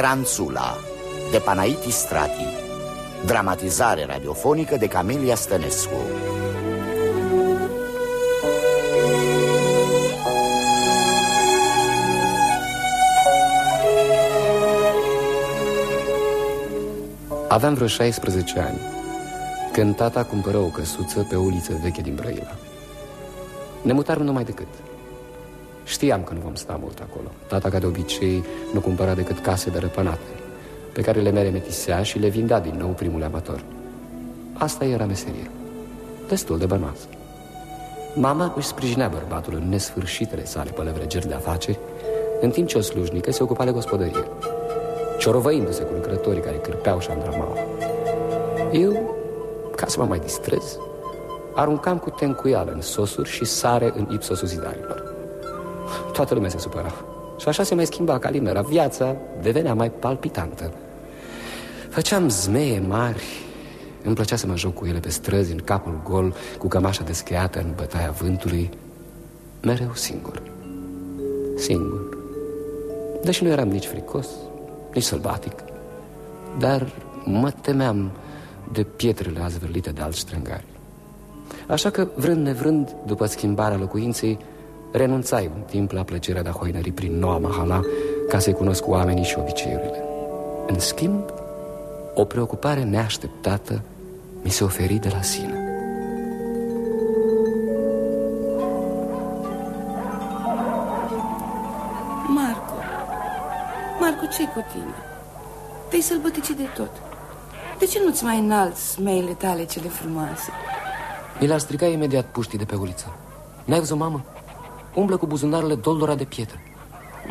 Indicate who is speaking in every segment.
Speaker 1: Speranțula de Panaiti Strati. Dramatizare radiofonică de Camelia Stănescu.
Speaker 2: Aveam vreo 16 ani Când tata cumpără o căsuță pe o uliță veche din Brăila. Ne mutarăm numai decât Știam că nu vom sta mult acolo. Tata, ca de obicei, nu cumpăra decât case de răpânate Pe care le meremetisea și le vindea din nou primul amator. Asta era meseria Destul de bănoasă. Mama își sprijinea bărbatul în nesfârșitele sale pălăvregeri de afaceri În timp ce o slujnică se ocupa de gospodărie Ciorovăindu-se cu lucrătorii care cârpeau și andramau. Eu, ca să mă mai distrez Aruncam cu tencuială în sosuri și sare în ipsosul zidarilor Toată lumea se supăra. Și așa se mai schimba calimera. Viața devenea mai palpitantă. Făceam zmeie mari. Îmi plăcea să mă joc cu ele pe străzi În capul gol Cu cămașa descheiată în bătaia vântului. Mereu singur. Singur. Deși nu eram nici fricos Nici sălbatic. Dar mă temeam de pietrele azvârlite de alți strângari. Așa că, vrând nevrând, după schimbarea locuinței renunțai un timp la plăcerea de a hoinări prin noua mahala ca să-i cunosc oamenii și obiceiurile. În schimb, o preocupare neașteptată mi se oferi de la sine.
Speaker 3: Marco, Marco, ce cu tine? Te-ai sălbăticit de tot. De ce nu-ți mai înalți meile tale cele frumoase?
Speaker 2: Mi l-ar strica imediat puștii de pe uliță. N-ai văzut, mamă? Umblă cu buzunarele doldora de pietre.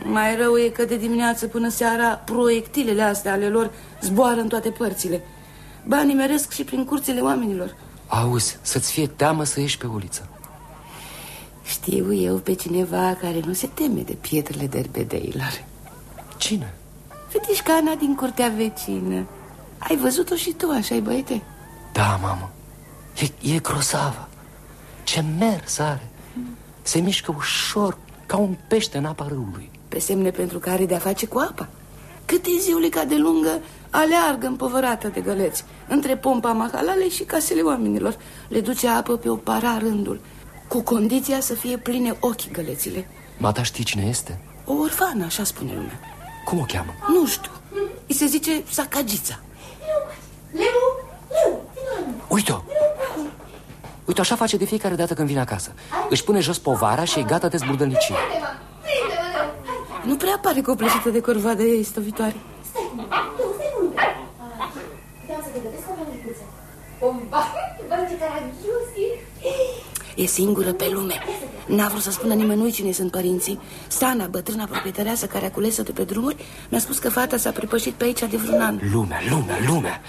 Speaker 3: Mai rău e că de dimineață până seara proiectilele astea ale lor zboară în toate părțile. Banii meresc și prin curțile oamenilor.
Speaker 2: Auzi, să-ți fie teamă să ieși pe uliță.
Speaker 3: Știu eu pe cineva care nu se teme de pietrele derbedeilor.
Speaker 2: Cine?
Speaker 3: Fetișcana din curtea vecină. Ai văzut-o și tu, așa băiete?
Speaker 2: Da, mamă. E, e grozavă. Ce mers are. Se mișcă ușor, ca un pește în apa râului.
Speaker 3: Pe semne pentru care de-a face cu apa. Câte ziulica de lungă aleargă împovărată de găleți Între pompa mahalale și casele oamenilor. Le duce apă pe o para rândul Cu condiția să fie pline ochii gălețile.
Speaker 2: Mata știi cine este?
Speaker 3: O orfană, așa spune lumea.
Speaker 2: Cum o cheamă?
Speaker 3: Nu știu. Îi se zice Sacagița.
Speaker 4: Leu, Leu,
Speaker 2: Uite-o Uite, așa face de fiecare dată când vine acasă. Își pune jos povara și e gata de zburdălnicie
Speaker 3: Nu prea pare copleșită de corvoadă ei stovitoare
Speaker 4: Stai, stai, Vreau să te gătesc o mămicuță Bomba, bă, ce caragios
Speaker 3: E singură pe lume N-a vrut să spună nimănui cine sunt părinții. Stana, bătrâna proprietăreasă care a cules-o de pe drumuri Mi-a spus că fata s-a pripășit pe aici de vreun an.
Speaker 2: Lumea, lumea, lumea.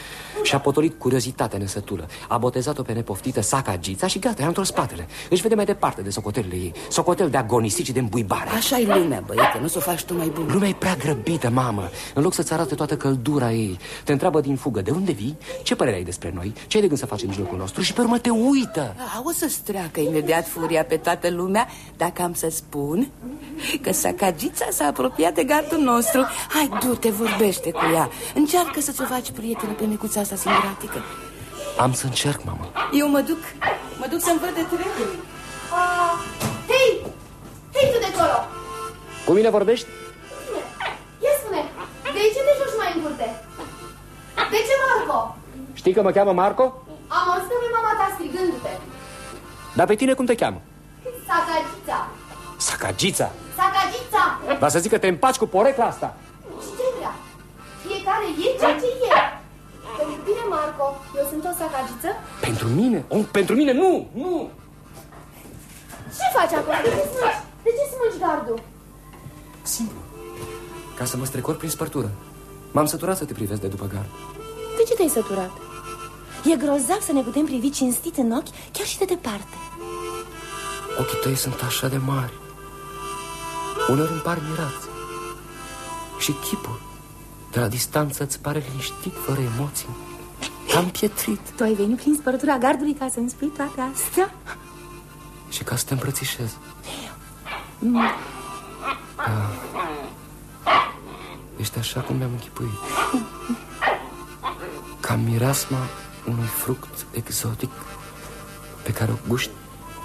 Speaker 2: Și-a potolit curiozitatea nesătulă A botezat-o pe nepoftită Saca Gița și gata, i-a întors spatele. Își vede mai departe de socotelele ei. Socotel de agonisici și de îmbuibare
Speaker 3: așa e lumea, băiete, nu s o faci tu mai bun.
Speaker 2: Lumea e prea grăbită, mamă. În loc să-ți arate toată căldura ei Te întreabă din fugă, de unde vii? Ce părere ai despre noi? Ce ai de gând să faci în mijlocul nostru? Și pe urmă te uită.
Speaker 3: A, O să-ți treacă imediat furia pe toată lumea Dacă am să spun Că Sacagița s-a apropiat de gardul nostru Hai, du-te, vorbește cu ea Încearcă să-ți o faci prietenă pe micuța asta singuratică
Speaker 2: Am să încerc, mamă
Speaker 3: Eu mă duc, mă duc să-mi văd de treburi
Speaker 4: uh, Hei, hei tu de acolo
Speaker 2: Cu mine vorbești?
Speaker 4: Ia spune, de ce te joci mai în curte? De ce Marco?
Speaker 2: Știi că mă cheamă Marco?
Speaker 4: Am auzit pe mama ta strigându-te
Speaker 2: Dar pe tine cum te cheamă?
Speaker 4: Sacagița
Speaker 2: Sacagița
Speaker 4: Sacagița
Speaker 2: Dar să zic că te împaci cu porecla asta
Speaker 4: Și ce vrea? Fiecare e ceea ce e Pentru tine, Marco, eu sunt o sacagiță?
Speaker 2: Pentru mine? Oh, pentru mine nu, nu
Speaker 4: Ce faci acolo? De ce smulgi? De ce smulgi gardul?
Speaker 2: Simplu Ca să mă strecor prin spărtură M-am săturat să te privesc de după gard
Speaker 5: De ce te-ai săturat? E grozav să ne putem privi cinstit în ochi, chiar și de departe
Speaker 2: Ochii tăi sunt așa de mari Uneori îmi par mirați Și chipul De la distanță îți pare liniștit, fără emoții Cam pietrit
Speaker 5: Tu ai venit prin spărtura gardului ca să-mi spui toate astea?
Speaker 2: Și ca să te îmbrățișez
Speaker 5: Mm.
Speaker 2: da. Ești așa cum mi-am închipuit Ca mirasma unui fruct exotic Pe care o guști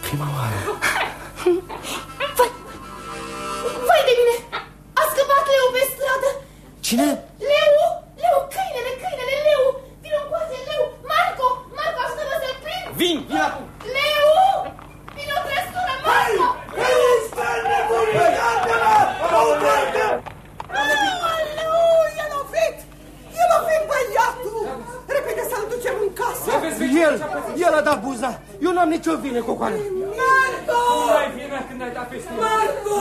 Speaker 2: prima oară
Speaker 5: Vai! Vai de mine! A scăpat Leu pe stradă!
Speaker 2: Cine?
Speaker 5: Leu! Leu! Câinele! Câinele! Leu! Vino încoace, Leu! Marco! Marco, ajută-mă să-l prind!
Speaker 2: Vin, vin acum!
Speaker 5: Leu! Vino o trăsură, Marco!
Speaker 6: E lovit! E lovit băiatul! Repede să-l ducem în casă!
Speaker 7: El, el a dat buza. Eu n-am nicio vină, Cocoană.
Speaker 6: Marco!
Speaker 8: Ai vina când ai dat peste el.
Speaker 6: Marco!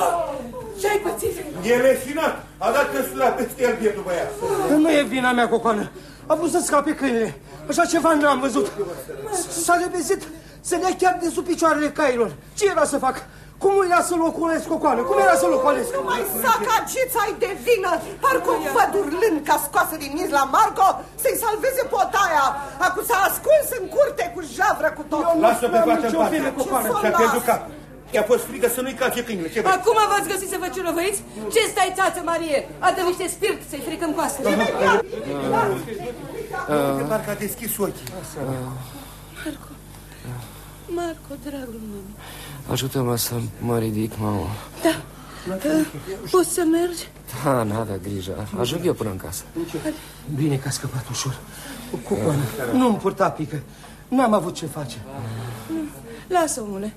Speaker 6: Ce-ai pățit?
Speaker 9: E leșinat. A dat căsura peste el, bietul băiat.
Speaker 7: Nu e vina mea, Cocoană. A vrut să scape câinele. Așa ceva n-am văzut. S-a repezit să ne chiar de sub picioarele cailor. Ce era să fac? Cum era să locuiesc, Cocoană? Cum era să locuiesc?
Speaker 6: Nu mai sacagiți ai de vină! Parcă un pădur lânca scoasă din iz la Marco să-i salveze potaia! Acum s-a ascuns în curte cu javră cu tot!
Speaker 9: Lasă pe
Speaker 7: n-am
Speaker 9: față în
Speaker 7: nicio
Speaker 9: parte.
Speaker 7: vină, Cocoană.
Speaker 9: Și-a pierdut cap. Ți-a fost frică să nu-i calce câinele. Ce vrei?
Speaker 3: Acum v-ați găsit să vă ciurovăiți? Ce stai, țață Marie? Adă niște spirit să-i fricăm coastele.
Speaker 9: De parcă a deschis ochii.
Speaker 3: Marco, Marco, dragul meu.
Speaker 2: Ajută-mă să mă ridic, mamă
Speaker 3: Da, uh, poți să mergi?
Speaker 2: Da, n-avea grijă Ajung eu până în casă
Speaker 7: Bine că a scăpat ușor. Cocoană, nu-mi purta pică. N-am avut ce face.
Speaker 3: Lasă, omule.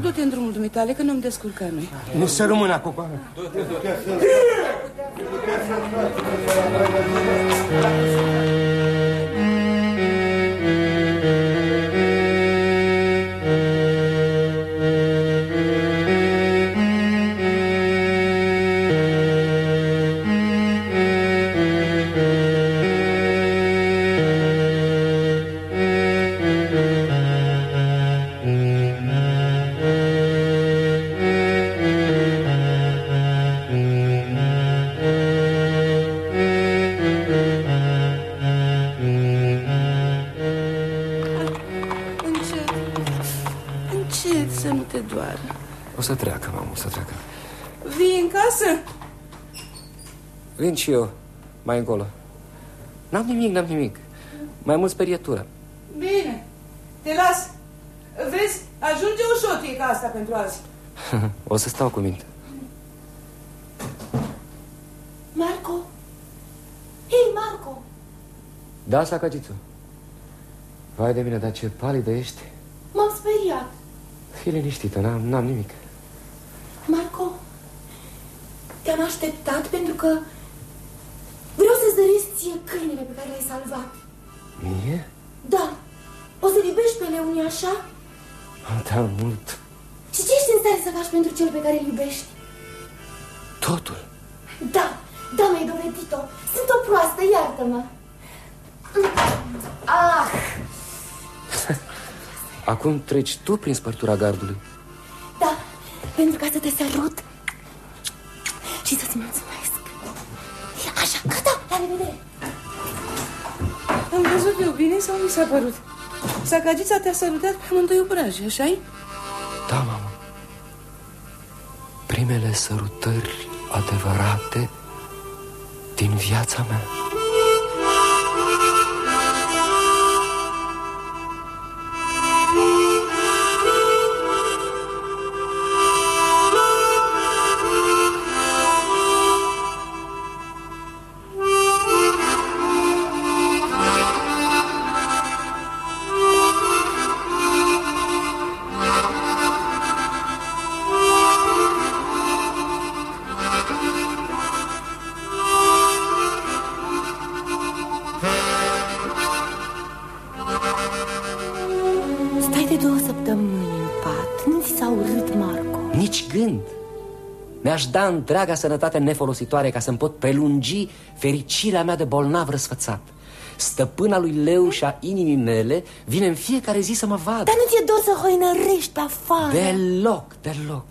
Speaker 3: Du-te în drumul dumitale, că nu-mi descurca noi.
Speaker 7: Nu să rămână, Cocoană.
Speaker 3: Încet,
Speaker 2: Vin și eu, mai încolo N-am nimic, n-am nimic Mai mult sperietură
Speaker 3: Bine, te las. Vezi, ajunge ușor ca asta pentru azi.
Speaker 2: O să stau cu minte
Speaker 5: Marco? Hei, Marco!
Speaker 2: Da, Sacagițu Vai de mine, dar ce palidă ești
Speaker 5: M-am speriat.
Speaker 2: Fii liniștită, n-am, n-am nimic
Speaker 5: Marco, te-am așteptat pentru că vreau să-ți dăresc ție câinele pe care l-ai salvat.
Speaker 2: Mie?
Speaker 5: Da, o să-l iubești pe Leonie așa?
Speaker 2: Da, mult
Speaker 5: Și ce ești în stare să faci pentru cel pe care îl iubești?
Speaker 2: Totul
Speaker 5: Da, da, mai domnule Tito, sunt o proastă, iartă-mă. Ah,
Speaker 2: Acum treci tu prin spărtura gardului
Speaker 5: da, pentru ca să te sărut și să-ți mulțumesc. Așa, gata, la revedere.
Speaker 3: Am văzut eu bine sau mi s-a părut? Sacagița te-a sărutat pe amândoi obraji, așa-i?
Speaker 2: Da, mamă Primele sărutări adevărate din viața mea da întreaga sănătate nefolositoare Ca să-mi pot prelungi fericirea mea de bolnav răsfățat. Stăpâna lui Leu și a inimii mele Vine în fiecare zi să mă vadă.
Speaker 10: Dar nu ți-e dor să hoinărești pe afară?
Speaker 2: Deloc, deloc.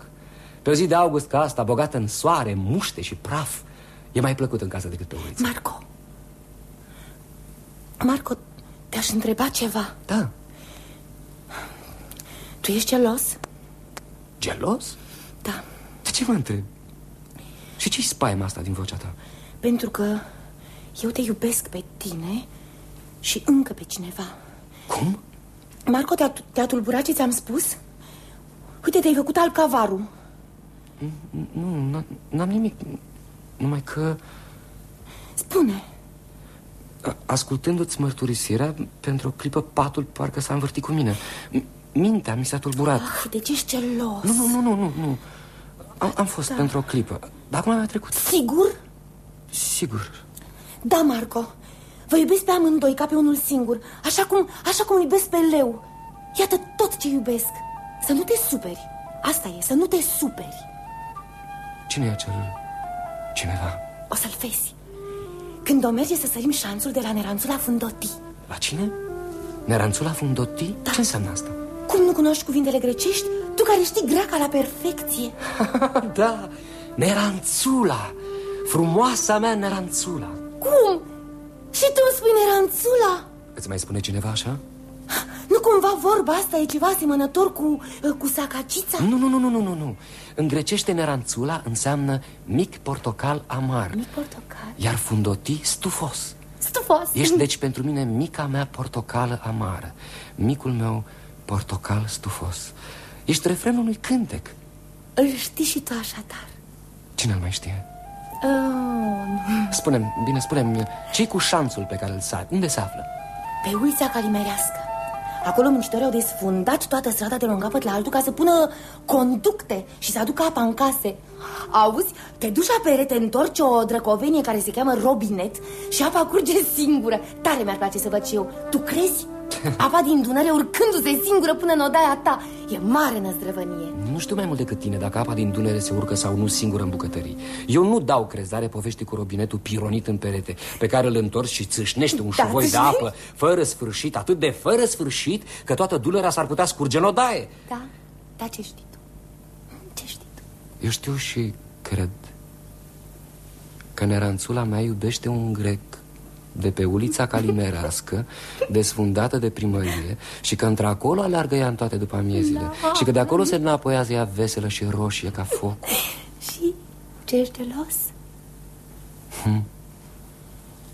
Speaker 2: Pe o zi de august ca asta, bogată în soare, muște și praf E mai plăcut în casă decât pe uliță.
Speaker 10: Marco. Marco, te-aș întreba ceva.
Speaker 2: Da,
Speaker 10: Tu ești gelos?
Speaker 2: gelos?
Speaker 10: Da.
Speaker 2: De ce mă întreb? Și ce-i spaima asta din vocea ta?
Speaker 5: Pentru că eu te iubesc pe tine și încă pe cineva.
Speaker 2: Cum?
Speaker 5: Marco, te-a te tulburat ce ți-am spus? Uite, te-ai făcut al cavaru.
Speaker 2: Nu, n- n-am nimic. Numai că,
Speaker 5: Spune.
Speaker 2: a- ascultându-ți mărturisirea, pentru o clipă patul parcă s-a învârtit cu mine. M- Mintea mi s-a tulburat.
Speaker 5: Ah, de ce ești celos?
Speaker 2: Nu, nu, nu, nu, nu, nu. Am, am fost
Speaker 5: Da.
Speaker 2: pentru o clipă, dar acum mi-a trecut.
Speaker 5: Sigur?
Speaker 2: Sigur.
Speaker 5: Da, Marco. Vă iubesc pe amândoi ca pe unul singur, așa cum, așa cum îl iubesc pe leu. Iată tot ce iubesc. Să nu te superi. Asta e, să nu te superi.
Speaker 2: Cine e acel cineva?
Speaker 5: O să-l vezi. Când o merge să sărim șanțul de la Neranțul la Fundoti.
Speaker 2: La cine? Neranțula Fundoti?
Speaker 5: Da.
Speaker 2: Ce înseamnă asta?
Speaker 5: Cum nu cunoști cuvintele grecești? Tu care știi greaca la perfecție.
Speaker 2: da, Neranțula Frumoasa mea Neranțula
Speaker 5: Cum? Și tu îmi spui Neranțula?
Speaker 2: Îți mai spune cineva așa?
Speaker 5: Nu cumva vorba asta e ceva asemănător cu, cu sacacița?
Speaker 2: Nu, nu, nu, nu, nu, nu, nu În grecește Neranțula înseamnă mic portocal amar
Speaker 5: Mic portocal.
Speaker 2: Iar Fundoti stufos
Speaker 5: Stufos.
Speaker 2: Ești deci pentru mine mica mea portocală amară Micul meu portocal stufos Ești refrenul unui cântec
Speaker 5: Îl știi și tu așadar.
Speaker 2: Cine îl mai știe?
Speaker 5: Oh,
Speaker 2: Spune-mi, bine, spune-mi ce cu șanțul pe care îl sari? Unde se află?
Speaker 5: Pe ulița Calimerească. Acolo muncitorii au desfundat toată strada de la un capăt la altul ca să pună conducte și să aducă apa în case. Auzi, te duci la pere, te întorci o drăcovenie care se cheamă robinet și apa curge singură. Tare mi-ar place să văd și eu. Tu crezi? Apa din Dunăre urcându-se singură până în odaia ta. E mare năzdrăvănie.
Speaker 2: Nu știu mai mult decât tine dacă apa din Dunăre se urcă sau nu singură în bucătării Eu nu dau crezare povești cu robinetul pironit în perete Pe care îl întorci și țâșnește un
Speaker 5: Da,
Speaker 2: șuvoi de
Speaker 5: țâșnește?
Speaker 2: apă Fără sfârșit, atât de fără sfârșit Că toată Dunărea s-ar putea scurge în odaie
Speaker 5: Da? Da, ce știi tu? Ce știi tu?
Speaker 2: Eu știu și cred Că neranțula mea iubește un grec de pe ulița Calimerească, desfundată de primărie Și că într-acolo aleargă ea în toate după amiezile Și că de acolo se înapoiază ea veselă și roșie ca foc.
Speaker 5: Și ce ești gelos?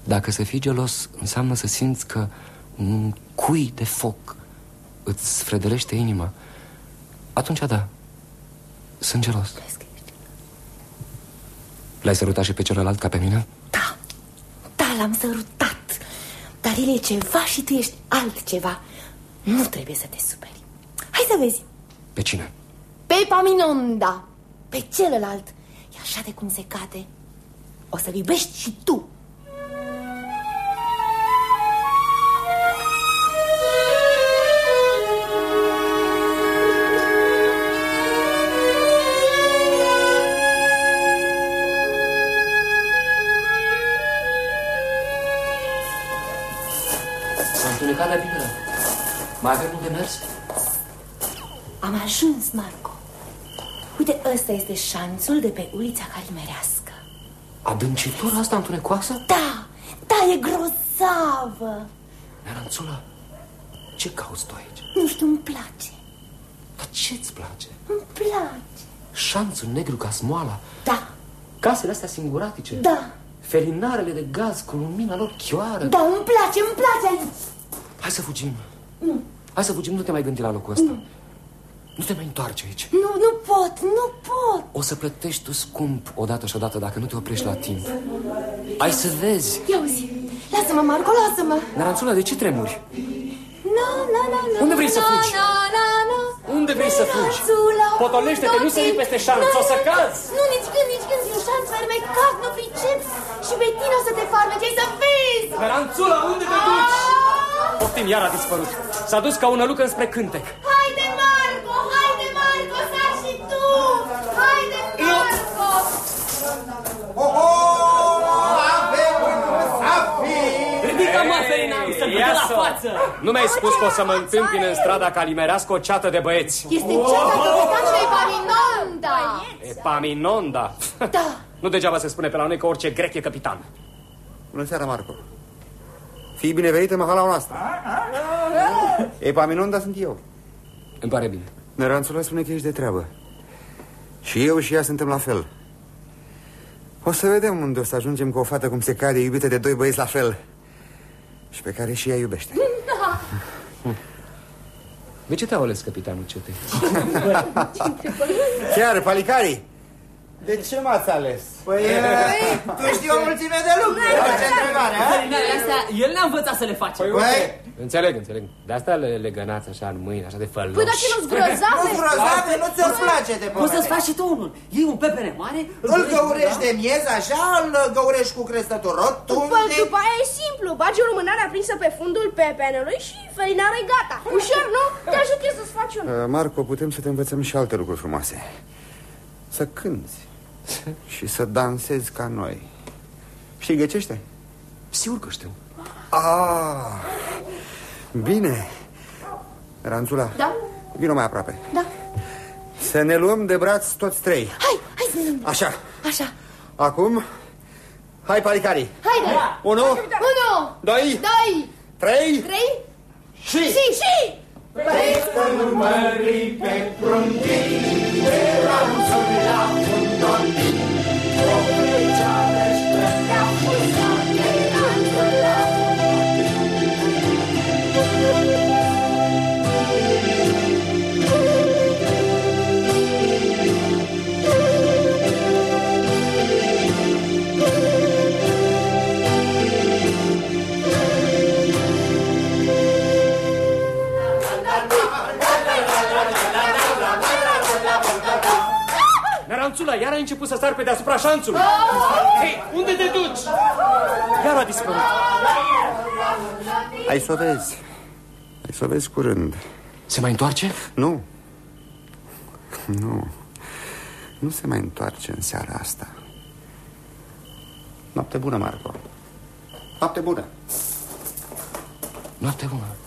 Speaker 2: Dacă să fii gelos înseamnă să simți că un cui de foc îți sfredelește inima. Atunci da, sunt gelos.
Speaker 5: Crezi că ești
Speaker 2: L-ai sărutat și pe celălalt ca pe mine?
Speaker 5: Da, da, l-am sărutat. Dar el e ceva și tu ești altceva. Nu trebuie să te superi. Hai să vezi.
Speaker 2: Pe cine?
Speaker 5: Pe Paminonda. Pe celălalt. E așa de cum se cade. O să-l iubești și tu
Speaker 2: Mai avem unde mers?
Speaker 5: Am ajuns, Marco. Uite, ăsta este șanțul de pe ulița Calimerească.
Speaker 2: Adâncitura asta întunecoasă?
Speaker 5: Da, da, e grozavă.
Speaker 2: Neranțula, ce cauți tu aici?
Speaker 5: Nu știu, îmi place.
Speaker 2: Dar ce-ți place?
Speaker 5: Îmi place.
Speaker 2: Șanțul negru ca smoala?
Speaker 5: Da,
Speaker 2: Casele astea singuratice?
Speaker 5: Da,
Speaker 2: Felinarele de gaz cu lumina lor chioară?
Speaker 5: Da, îmi place, îmi place aici.
Speaker 2: Hai să fugim Hai să fugim, nu te mai gândi la locul ăsta Nu te mai întoarce aici
Speaker 5: Nu, nu pot, nu pot
Speaker 2: O să plătești tu scump odată și odată dacă nu te oprești la timp Hai să vezi
Speaker 5: Ia uzi, lasă-mă, Marco, lasă-mă
Speaker 2: Neranțula, de ce tremuri?
Speaker 5: Na, na, na, na,
Speaker 2: Unde vrei să
Speaker 5: na,
Speaker 2: fugi?
Speaker 5: Na, na, na.
Speaker 2: Unde vrei să fugi?
Speaker 5: Neranțula,
Speaker 2: Potolește-te, nu sări peste șanț,
Speaker 5: Na,
Speaker 2: o să
Speaker 5: na, na.
Speaker 2: cazi.
Speaker 5: Nu, nici când, nici când, e un șanț fermecat, nu pricep Și pe tine o să te farmece, ai să vezi
Speaker 2: Neranțula, unde te duci? Poftim, iar a dispărut S-a dus ca un năluc înspre cântec.
Speaker 5: Haide, Marco, haide, Marco, sar și tu. Haide, Marco.
Speaker 2: Ridică mă, Ferinam, să-l vedă la față. Nu mi-ai spus că o să mă întâmpin în strada Calimerească o ceată de băieți.
Speaker 5: Este ceata capitanului Epaminonda
Speaker 2: Epaminonda
Speaker 5: Da,
Speaker 2: Nu degeaba se spune pe la noi că orice grec e capitan.
Speaker 11: Bună seara, Marco. Fii binevenit în mahala noastră. Epaminonda sunt eu.
Speaker 2: Îmi pare bine
Speaker 11: Neranțula spune că ești de treabă. Și eu și ea suntem la fel. O să vedem unde o să ajungem cu o fată cum se cade iubită de doi băieți la fel Și pe care și ea iubește
Speaker 2: De ce te-au ales capitanul cetei?
Speaker 11: Chiar, Palicari
Speaker 12: De ce m-ați ales?
Speaker 13: Păi, tu știi o mulțime de lucruri. Ce întrebare, a?
Speaker 14: Felinare astea, el ne-a învățat să le facem.
Speaker 13: Păi,
Speaker 2: Înțeleg, înțeleg. De asta le legănați așa în mâini, așa de făloși.
Speaker 15: Păi dar ce nu-ți grozave?
Speaker 13: nu grozave, nu ți-o place de
Speaker 14: Poți să-ți
Speaker 13: poveste.
Speaker 14: faci și tu unul. Iei un pepene mare,
Speaker 13: Îl găurești de miez, așa, îl găurești cu crestături rotunde.
Speaker 15: Păi după aia e simplu, bagi o lumânare aprinsă pe fundul pepenelui și felinarea e gata. Ușor, nu? Te ajut eu să-ți faci unul.
Speaker 11: Uh, Marco, putem să te învățăm și alte lucruri frumoase Să cânți Și să dansezi ca noi Știi găcește?
Speaker 2: Sigur că știu.
Speaker 11: Ah, bine Ranțula
Speaker 5: Da?
Speaker 11: Vino mai aproape
Speaker 5: Da.
Speaker 11: Să ne luăm de braț toți trei
Speaker 5: Hai, hai să ne luăm.
Speaker 11: Așa
Speaker 5: Așa.
Speaker 11: Acum Hai, Palicari
Speaker 5: Haide.
Speaker 11: Unu
Speaker 5: Unu.
Speaker 11: Doi
Speaker 5: Doi.
Speaker 11: Trei
Speaker 5: Trei.
Speaker 11: Și
Speaker 5: Și, și.
Speaker 16: Neranțula, iar ai început să sar pe deasupra șanțului. Hei, unde te duci? Iar a dispărut.
Speaker 11: Ai să o vezi Ai să o vezi curând
Speaker 2: Se mai întoarce?
Speaker 11: Nu Nu Nu se mai întoarce în seara asta Noapte bună, Marco Noapte bună
Speaker 2: Noapte bună.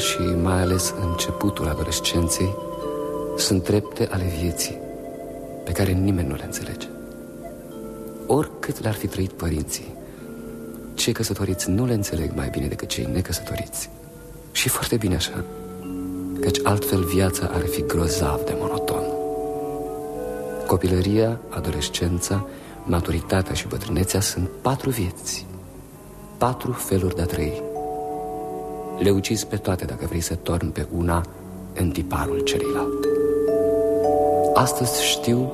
Speaker 2: Și mai ales începutul adolescenței sunt trepte ale vieții pe care nimeni nu le înțelege. Oricât le-ar fi trăit părinții, cei căsătoriți nu le înțeleg mai bine decât cei necăsătoriți. Și foarte bine așa, căci altfel viața ar fi grozav de monoton. Copilăria, adolescența, maturitatea și bătrânețea sunt patru vieți, patru feluri de a trăi. Le ucizi pe toate dacă vrei să torni pe una în tiparul celuilalt. Astăzi știu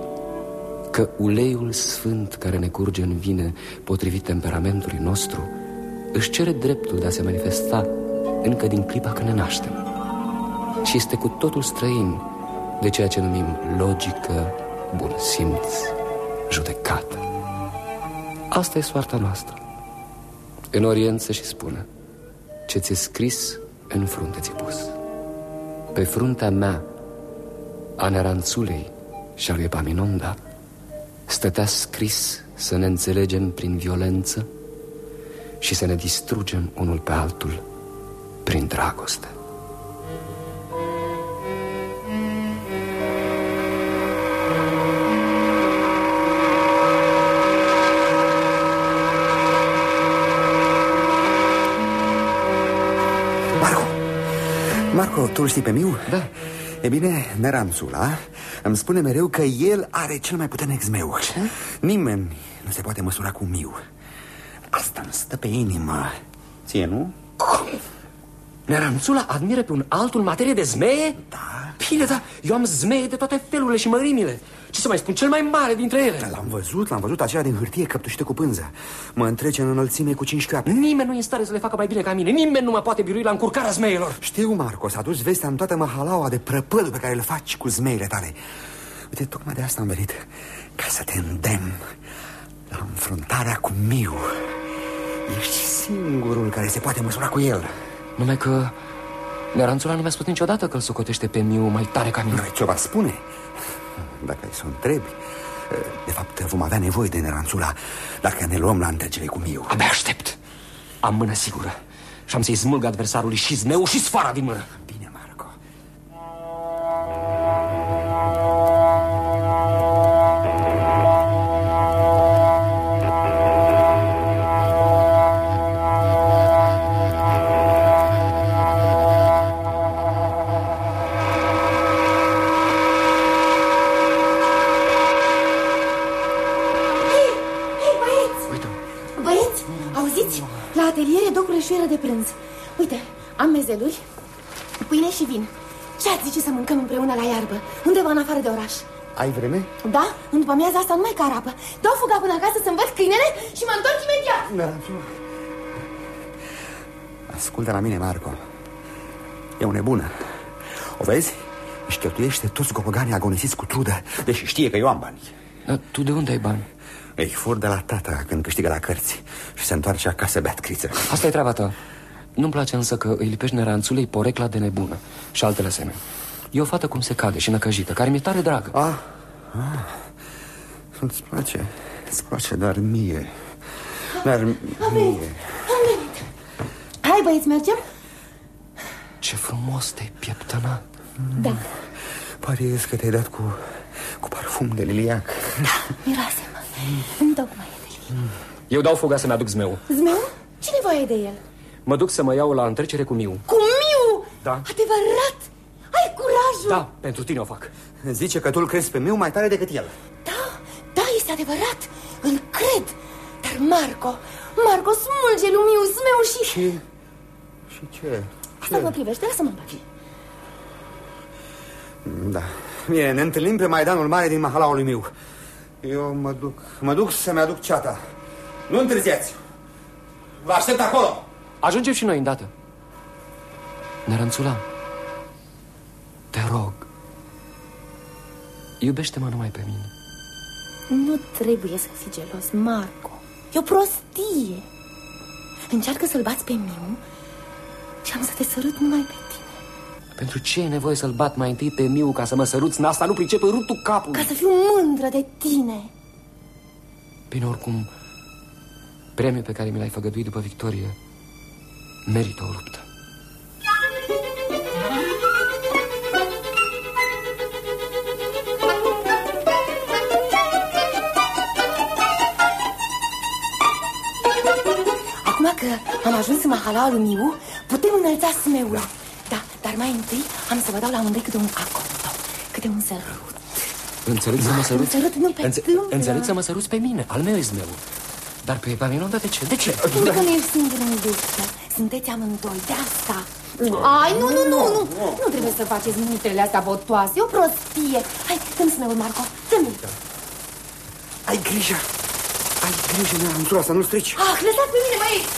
Speaker 2: că uleiul sfânt care ne curge în vine potrivit temperamentului nostru își cere dreptul de a se manifesta încă din clipa când ne naștem și este cu totul străin de ceea ce numim logică, bun simț, judecată. Asta e soarta noastră. În Orient se și spune ce ți-e scris, în frunte ți pus. Pe fruntea mea, a Neranțulei și a lui Epaminonda, stătea scris să ne înțelegem prin violență și să ne distrugem unul pe altul prin dragoste.
Speaker 11: Marco, tu îl știi pe Miu?
Speaker 2: Da
Speaker 11: E bine, Neranțula îmi spune mereu că el are cel mai puternic zmeu Ce? Nimeni nu se poate măsura cu Miu Asta îmi stă pe inimă Ție, nu?
Speaker 2: Neranțula admiră pe un altul în materie de zmeie?
Speaker 11: Da
Speaker 2: Bine, da, eu am zmeie de toate felurile și mărimile. Ce să mai spun, cel mai mare dintre ele.
Speaker 11: L-am văzut, l-am văzut aceea din hârtie căptușită cu pânză Mă întrece în înălțime cu cinci chioape
Speaker 2: Nimeni nu e în stare să le facă mai bine ca mine. Nimeni nu mă poate birui la încurcarea zmeilor.
Speaker 11: Știu, Marco, s-a dus vestea în toată mahalaua de prăpăl pe care îl faci cu zmeile tale. Uite, tocmai de asta am venit Ca să te îndemn la înfruntarea cu Miu. Ești singurul care se poate măsura cu el.
Speaker 2: Numai că Neranțula nu mi-a spus niciodată că îl socotește pe Miu mai tare ca mine.
Speaker 11: Ce va spune? Dacă ai să o întrebi De fapt, vom avea nevoie de Neranțula Dacă ne luăm la întregere cu Miu.
Speaker 2: Abia aștept. Am mână sigură. Și am să-i smulg adversarului și zmeu și sfoara din mână
Speaker 5: am mezeluri, pâine și vin. Ce ați zice să mâncăm împreună la iarbă, undeva în afară de oraș?
Speaker 11: Ai vreme?
Speaker 5: Da, în după amiaza asta nu mai carapă. Dau fuga până acasă să învăț câinele și mă întorc imediat.
Speaker 11: Da. Ascultă la mine, Marco. E o nebună. O vezi? Își cheltuiește toți gologanii agonisiți cu trudă, deși știe că eu am bani.
Speaker 2: Dar tu de unde ai bani?
Speaker 11: Îi fur de la tata când câștigă la cărți și se întoarce acasă beat criță.
Speaker 2: Asta e treaba ta. Nu-mi place însă că îi lipești neranțulei porecla de nebună și altele asemenea. E o fată cum se cade și năcăjită, care mi-e tare dragă.
Speaker 11: Ah, ah. Îți place, îți place, dar mie. Dar
Speaker 5: Am venit,
Speaker 11: mie.
Speaker 5: am venit. Hai, băieți, mergem?
Speaker 2: Ce frumos te-ai pieptănat.
Speaker 5: Da,
Speaker 11: Pariez că te-ai dat cu, cu parfum de liliac.
Speaker 5: miroase-mă. Întocmai e de limba.
Speaker 2: Eu dau fuga să-mi aduc zmeu.
Speaker 5: Zmeu? Ce nevoie de el?
Speaker 2: Mă duc să mă iau la întrecere cu Miu.
Speaker 5: Cu Miu!
Speaker 2: Da?
Speaker 5: Adevărat! Ai curajul!
Speaker 2: Da, pentru tine o fac.
Speaker 11: Zice că tu îl crezi pe meu mai tare decât el.
Speaker 5: Da, da, este adevărat. Îl cred. Dar Marco, Marco, smulge lui Miu zmeu și...
Speaker 11: Și... Și ce?
Speaker 5: Asta mă privește, lasă-mă în pace.
Speaker 11: Da. Bine, ne întâlnim pe Maidanul Mare din Mahalaul lui Miu. Eu mă duc, mă duc să-mi aduc ceata. Nu întârziați. Vă aștept acolo.
Speaker 2: Ajungem și noi îndată. Nărănțula, te rog, iubește-mă numai pe mine.
Speaker 5: Nu trebuie să fii gelos, Marco. E o prostie. Încearcă să-l bați pe Miu și am să te sărut numai pe tine.
Speaker 2: Pentru ce e nevoie să-l bat mai întâi pe Miu ca să mă săruți în asta? Nu pricep în rutul capului.
Speaker 5: Ca să fiu mândră de tine.
Speaker 2: Bine, oricum, premiul pe care mi l-ai făgăduit după victorie merită o luptă.
Speaker 5: Acum că am ajuns în mahalaua lui Miu, putem înălța smeul. Da, dar mai întâi am să vă dau la amândoi câte un acordă, câte un sărut.
Speaker 2: Înțeleg să mă
Speaker 5: Un
Speaker 2: săruți?
Speaker 5: sărut nu pe tâmplă.
Speaker 2: Înțeleg să mă săruți pe mine, al meu e zmeu. Dar pe Epaminonda de ce? De ce?
Speaker 5: Pentru că nu ești singur în luptă. Sunteți amândoi, de asta. Ai, nu, nu, nu, nu. Nu trebuie să faceți mitrele astea botoase. E o prostie. Hai, dă-mi smeul, Marco. Dă-mi.
Speaker 11: Ai grijă. Ai grijă, neanțura, să nu strici.
Speaker 5: Ah, lăsați pe mine, băieți.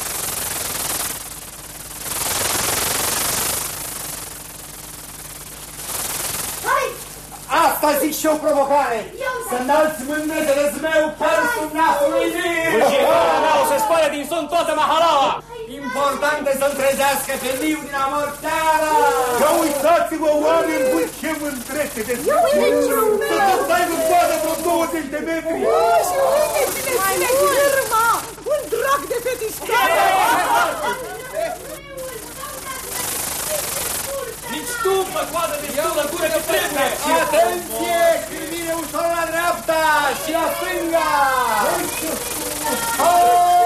Speaker 5: Hai!
Speaker 13: Asta zic și o provocare. Să înalți mâinile de zmeu părsul nasului viu.
Speaker 16: Muncitoarea mea o să spare din somn toată mahalaua.
Speaker 13: Important e să-l trezească pe Miu din amorteara.
Speaker 17: Ia uitați-vă, oameni buni, ce mândrețe de
Speaker 18: Ia uite ce
Speaker 17: Să tot stai în coadă vreo 20 de metri.
Speaker 18: O, și uite cine ține firma! Un drag de fetișcare!
Speaker 16: Nici tu, mă coadă de stulă, gură de trebuie.
Speaker 13: Și atenție, când vine ușor la dreapta și la stânga. Hai,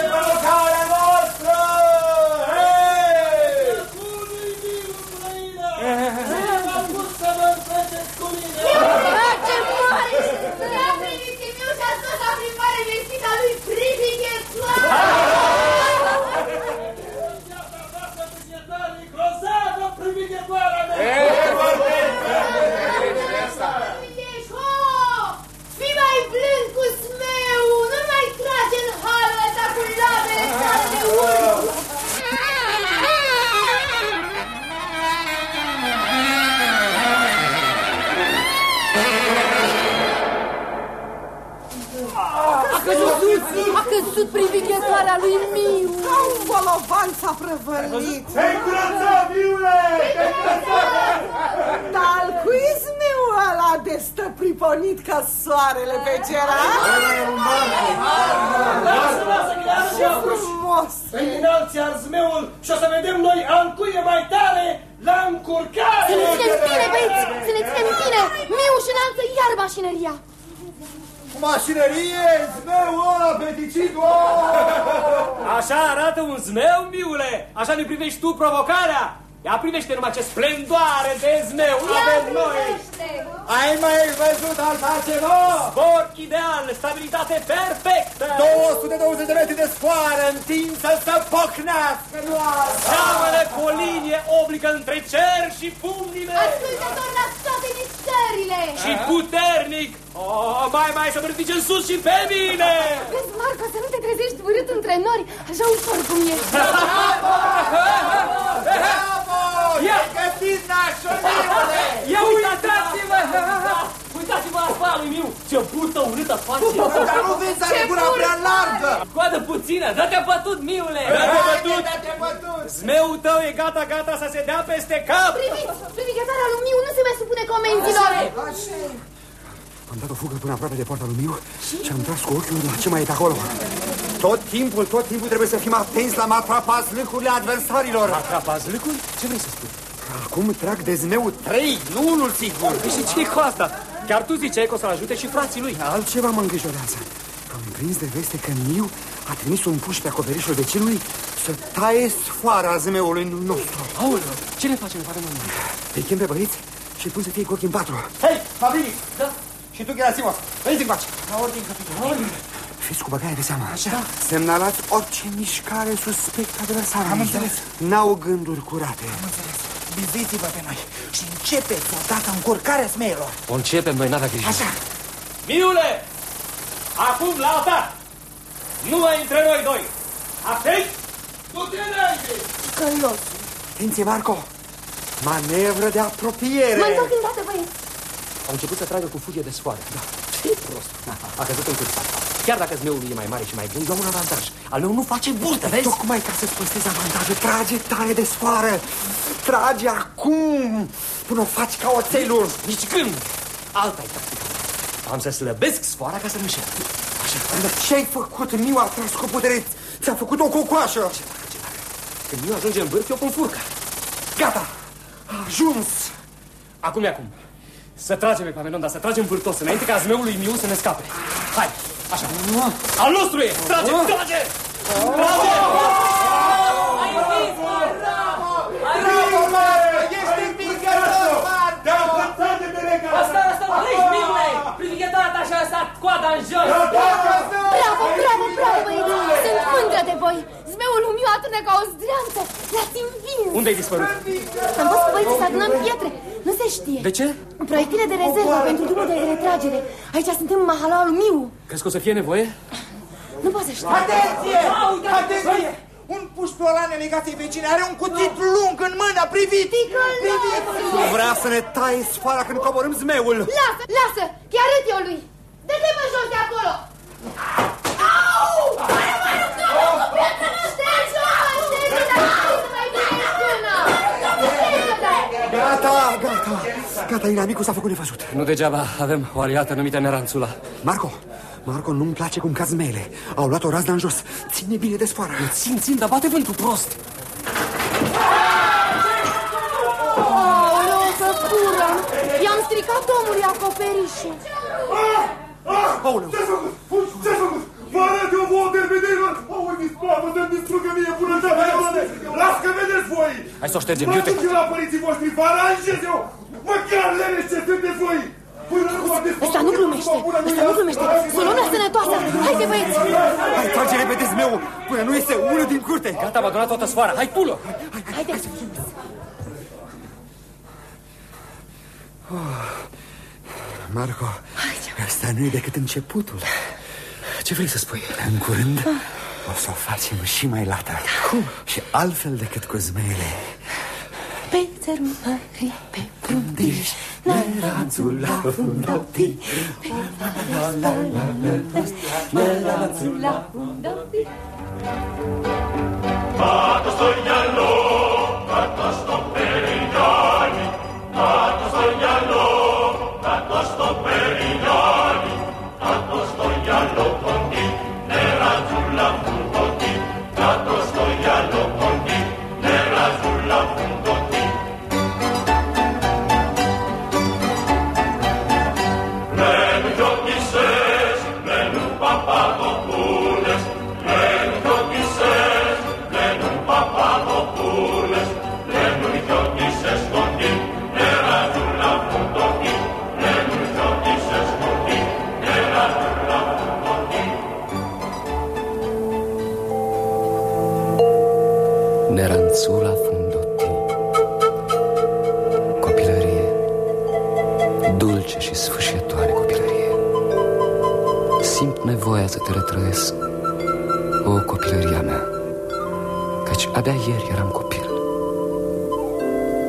Speaker 18: Yes, prăvălit.
Speaker 17: Te-ai curățat, Miule!
Speaker 18: Dar al cui zmeu ăla de stă priponit ca soarele pe cerat?
Speaker 16: Lasă, lasă, că le
Speaker 18: Ce frumos!
Speaker 16: Îi înalți arzmeul și o să vedem noi al cui e mai tare la încurcare!
Speaker 5: Să ne ținem bine, băieți, să ne ținem bine. Miu și înalță iar mașinăria.
Speaker 17: Mașinărie, zmeu ăla, peticidul!
Speaker 16: Așa arată un zmeu, miule! Așa ne privești tu provocarea?
Speaker 2: Ia privește numai ce splendoare de zmeu avem noi!
Speaker 13: Ai mai văzut alta ceva?
Speaker 2: Zbor ideal, stabilitate perfectă!
Speaker 13: 220 de metri de sfoară întinsă să pocnească noastră!
Speaker 2: Seamănă cu o linie oblică între cer și pumnile!
Speaker 5: Ascultător la toate mișcările!
Speaker 2: Și puternic! Oh, mai, mai să mă ridice în sus și pe mine!
Speaker 5: Vezi, Marco, să nu te trezești urât între nori, așa ușor cum ești.
Speaker 13: Ia găsit nașuliule!
Speaker 7: Ia uitați-vă! Uitați-vă la spala lui Miu! Ce burtă urâtă face!
Speaker 13: Dar nu vezi, are gura prea largă!
Speaker 7: Coadă puțină! Dă-te bătut, Miule!
Speaker 2: Dă-te bătut!
Speaker 13: Dă-te bătut!
Speaker 2: Zmeul tău e gata, gata să se dea peste cap!
Speaker 5: Priviți, privighetarea lui Miu nu se mai supune comenzilor.
Speaker 11: Am dat o fugă până aproape de poarta lui Miu și am tras cu ochiul la ce mai e pe acolo. Tot timpul, tot timpul trebuie să fim atenți la matrapazlâcurile adversarilor.
Speaker 2: Matrapazlâcuri? Ce vrei să spui?
Speaker 11: Acum trag de zmeu trei, nu unul sigur.
Speaker 2: Și ce cu asta? Chiar tu ziceai că o să-l ajute și frații lui.
Speaker 11: Altceva mă îngrijorează. Am prins de veste că Miu a trimis un puș pe acoperișul vecinului să taie sfoara zmeului nostru.
Speaker 2: Aoleu, ce ne facem, fără mă?
Speaker 11: Îi chem pe băieți și îi pun să fie cu ochii în patru.
Speaker 13: Hei, Fabrini! Da? Și tu, Gerasimov, veniți încoace!
Speaker 7: La ordine, capitan.
Speaker 11: Fiți cu băgaie de seamă. Așa. Semnalați orice mișcare suspect adversar. Am înțeles. N-au gânduri curate.
Speaker 13: Am înțeles. Biziți-vă pe noi și începeți odată încurcarea smeilor.
Speaker 19: O începem, noi n-avea grijă.
Speaker 13: Așa.
Speaker 2: Miule! Acum la atac! Numai între noi doi! Atent? Du-te înainte!
Speaker 20: Călos.
Speaker 11: Atenție, Marco! Manevră de apropiere!
Speaker 5: Mă întorc îndată, băieți.
Speaker 19: Au început să tragă cu furie de sfoară. Da. Ce prost! A căzut în cursă. Chiar dacă zmeul lui e mai mare și mai bun, eu am un avantaj. Al meu nu face burtă, vezi?
Speaker 11: Tocmai ca să-ți păstrezi avantajul, trage tare de sfoară! Trage acum! Până o faci ca oțelul!
Speaker 19: Nici gând! Alta e tactica. Am să slăbesc sfoara ca să nu înșel.
Speaker 11: Așa, dar ce ai făcut? Miu a tras cu putere, ți-a făcut o cocoașă!
Speaker 19: Când nu ajunge în vârf, eu pun furca.
Speaker 11: Gata! A ajuns!
Speaker 2: Acum e acum. Să tragem pe Pamenonda, să tragem vârtos, înainte ca zmeul lui Miu să ne scape. Hai, așa. Al nostru e! Trage, trage! Trage!
Speaker 7: Ai învins, Marco! Ai
Speaker 13: Bravo, Marco! Ești învingător, Marco!
Speaker 7: Asta, asta, pleci, Miule! Privighetarea ta și-a lăsat coada în jos!
Speaker 5: Bravo, bravo, bravo, băieți. Sunt mândră de voi. Zmeul lui Miu atârnă ca o zdreanță. L-ați învins.
Speaker 2: Unde ai dispărut?
Speaker 5: Am fost cu băieții să adunăm pietre. Nu se știe.
Speaker 2: De ce?
Speaker 5: Proiectile de rezervă pentru drumul de retragere. Aici suntem în mahalaua lui Miu.
Speaker 2: Crezi că o să fie nevoie?
Speaker 5: Nu poți să știi.
Speaker 13: Atenție! Atenție! Un puștolan legației vecine are un cuțit lung în mână, priviți!
Speaker 11: Nu vrea să ne taie sfoara când coborâm zmeul!
Speaker 5: Lasă, lasă, chiar arăt eu lui. Dă-te mă jos de acolo. Au! Mai, mai, nu, prietena, stai jos,
Speaker 11: Gata, gata! Gata, inamicul s-a făcut nevăzut.
Speaker 19: Nu degeaba avem o aliată numită Neranțula.
Speaker 11: Marco, Marco, nu-mi place cum caz mele. Au luat o razna în jos. Ține bine de sfoară.
Speaker 19: Țin, țin, dar bate vântul prost.
Speaker 5: Aoleu, să fură. I-am stricat omului acoperișul.
Speaker 11: Aoleu!
Speaker 21: Ce-ați făcut? Ce-ați făcut? Vă arăt eu vouă termenilor! Auzi, spapă, să-mi distrugă mie bunătatea! Las că vedeți voi!
Speaker 19: Hai să o ștergem,
Speaker 21: Mă
Speaker 19: iute.
Speaker 21: duc eu la părinții voștri, vă aranjez eu! Măcar leneți ce sunteți voi! Până nu vă distrug,
Speaker 5: Ăsta nu glumește, ăsta nu glumește. Să o luăm la sănătoasă. Haide, băieți.
Speaker 11: Hai, trage repede zmeu până nu este unul din curte.
Speaker 19: Gata, am adunat toată sfoara. Hai, tu
Speaker 5: Haide.
Speaker 11: Marco, asta nu e decât începutul.
Speaker 19: Ce vrei să spui?
Speaker 11: În curând o să o facem și mai lată. Cum? Și altfel decât cu zmeile.
Speaker 20: Pe țărul mării, pe
Speaker 11: Undiși, neranțul la fundatii.
Speaker 20: Neranțul la fundatii.
Speaker 22: Tato sognalo, tato sto per i giorni, tato sognalo,
Speaker 2: te retrăiesc O copilăria mea Căci abia ieri eram copil.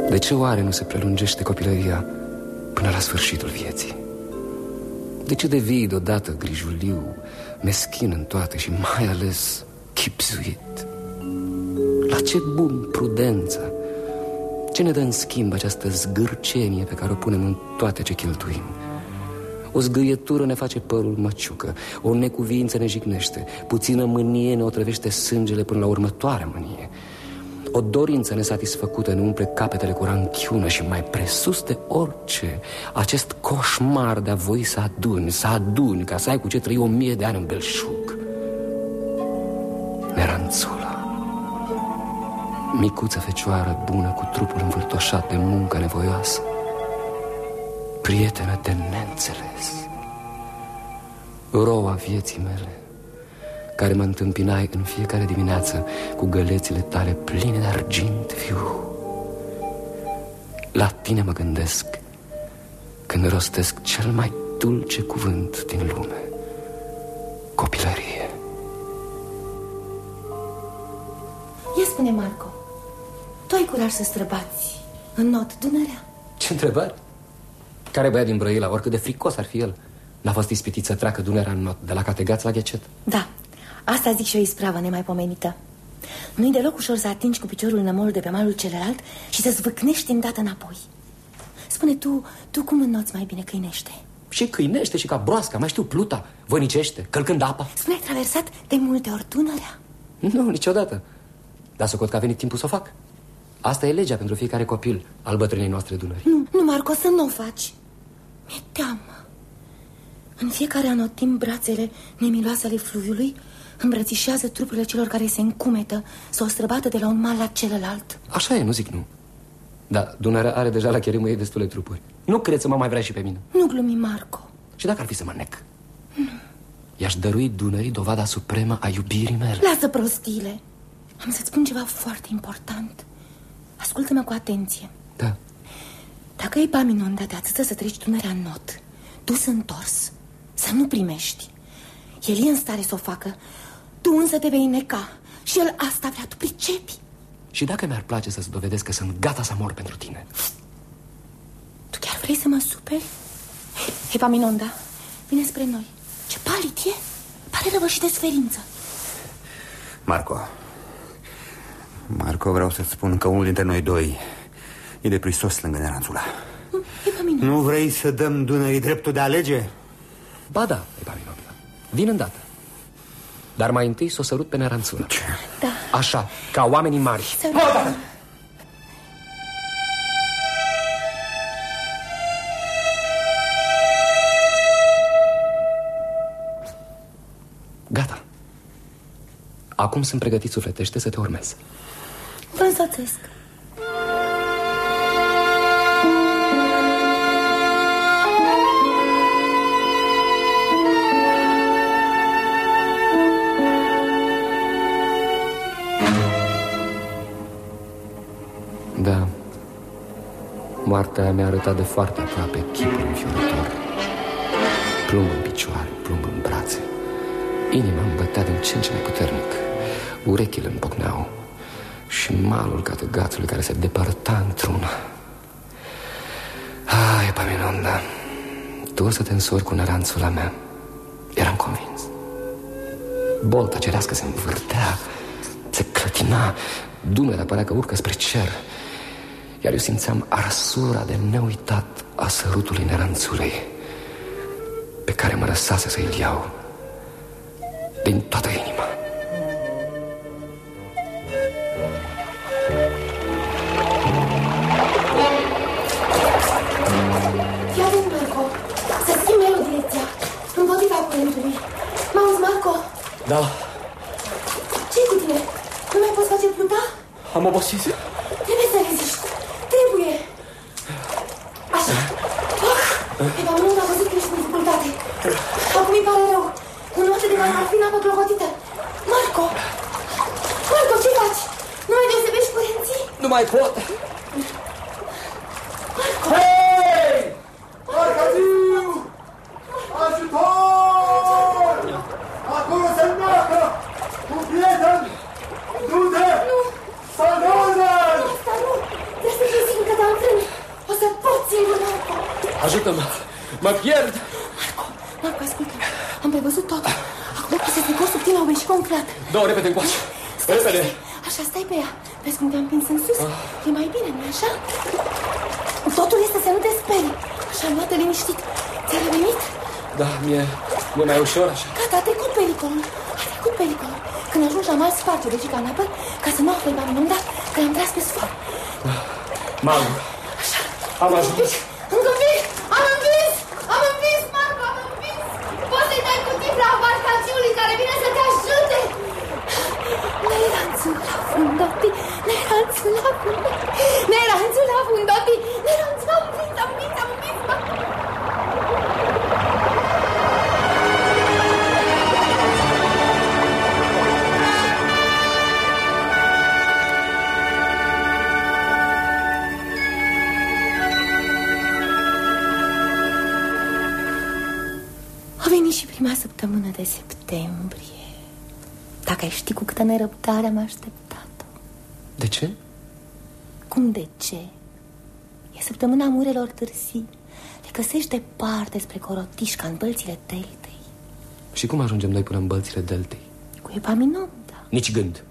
Speaker 2: De ce oare nu se prelungește copilăria Până la sfârșitul vieții? De ce devii deodată grijuliu Meschin în toate și mai ales chipzuit? La ce bun prudența Ce ne dă în schimb această zgârcenie Pe care o punem în toate ce cheltuim o zgârietură ne face părul măciucă O necuvință ne jignește Puțină mânie ne otrăvește sângele până la următoarea mânie. O dorință nesatisfăcută ne umple capetele cu ranchiună Și mai presus de orice Acest coșmar de a voi să aduni Să aduni ca să ai cu ce trăi o mie de ani în belșug. Neranțula Micuță fecioară bună cu trupul învârtoșat de muncă nevoioasă Prietenă de neînțeles Roa vieții mele Care mă întâmpinai în fiecare dimineață Cu gălețile tale pline de argint viu La tine mă gândesc Când rostesc cel mai dulce cuvânt din lume Copilărie
Speaker 5: Ia spune, Marco Tu ai curaj să străbați în not Dunărea?
Speaker 2: Ce întrebări? Care băiat din Brăila, oricât de fricos ar fi el N-a fost ispitit să treacă Dunărea în not De la Categați la Ghecet
Speaker 5: Da, asta zic și o ispravă nemaipomenită. Nu-i deloc ușor să atingi cu piciorul nămolul de pe malul celălalt Și să zvâcnești îndată înapoi. Spune tu, tu cum înnoți mai bine câinește?
Speaker 2: Și câinește și ca broasca, mai știu, pluta Vănicește, călcând apa.
Speaker 5: Spune, ai traversat de multe ori Dunărea?
Speaker 2: Nu, niciodată. Dar socot că a venit timpul să o fac. Asta e legea pentru fiecare copil al bătrânei noastre Dunări
Speaker 5: Nu, nu, Marco, să nu o faci Mi-e teamă. În fiecare anotimp brațele nemiloase ale fluviului Îmbrățișează trupurile celor care se încumetă Să o străbată de la un mal la celălalt.
Speaker 2: Așa e, nu zic nu. Dar Dunărea are deja la cherimă ei destule trupuri. Nu cred să mă mai vrea și pe mine.
Speaker 5: Nu glumi, Marco.
Speaker 2: Și dacă ar fi să mă nec? Nu I-aș dărui Dunării dovada supremă a iubirii mele.
Speaker 5: Lasă prostiile. Am să-ți spun ceva foarte important. Ascultă-mă cu atenție.
Speaker 2: Da
Speaker 5: Dacă Epaminonda te atâță să treci Dunărea în not Dus întors Să nu primești El e în stare să o facă Tu însă te vei neca Și el asta vrea, tu pricepi.
Speaker 2: Și dacă mi-ar place să-ți dovedesc că sunt gata să mor pentru tine?
Speaker 5: Tu chiar vrei să mă superi? Epaminonda, vine spre noi. Ce palid e. Pare răvășit de sferință
Speaker 11: Marco. Marco, vreau să-ți spun că unul dintre noi doi E de prisos lângă Neranțula
Speaker 5: Epaminonda
Speaker 11: Nu vrei să dăm Dunării dreptul de a alege?
Speaker 2: Ba da, Epaminonda Vin îndată. Dar mai întâi să o sărut pe Neranțula
Speaker 5: Da.
Speaker 2: Așa, ca oamenii mari.
Speaker 5: Să
Speaker 2: Gata. Acum sunt pregătit sufletește să te urmez
Speaker 5: Vă însoțesc
Speaker 2: Moartea mi-a arătat de foarte aproape chipul înfiorător. Plumb în picioare, plumb în brațe. Inima îmi bătea din ce în ce mai puternic. Urechile îmi pocneau. Și malul catăgațului care se depărta într-una. Ah, Epaminonda Tu o să te însori cu năranțul la mea. Eram convins. Bolta cerească se învârtea Se clătina. Dunărea părea că urcă spre cer Iar eu simțeam arsura de neuitat A sărutului neranțulei Pe care mă lăsase să-i iau Din toată ușor așa.
Speaker 5: Gata, a trecut pericolul. A trecut pericolul. Când ajungi la mal, sparge de gica în apă ca să nu afle la minunda că am tras pe sfor.
Speaker 2: Mamă, am ajuns.
Speaker 23: Încă un pic! Am învins! Am învins, Marco, am învins! Poți să-i dai cu tifla embarcațiunii care vine să te ajute!
Speaker 5: Neranțul la fundoti, neranțul la fundoti, nerăbdare am așteptat
Speaker 2: De ce?
Speaker 5: Cum de ce? E săptămâna murelor târzii Le găsești departe spre Corotișca în bălțile deltei
Speaker 2: Și cum ajungem noi până în bălțile deltei?
Speaker 5: Cu Epaminonda
Speaker 2: Nici gând.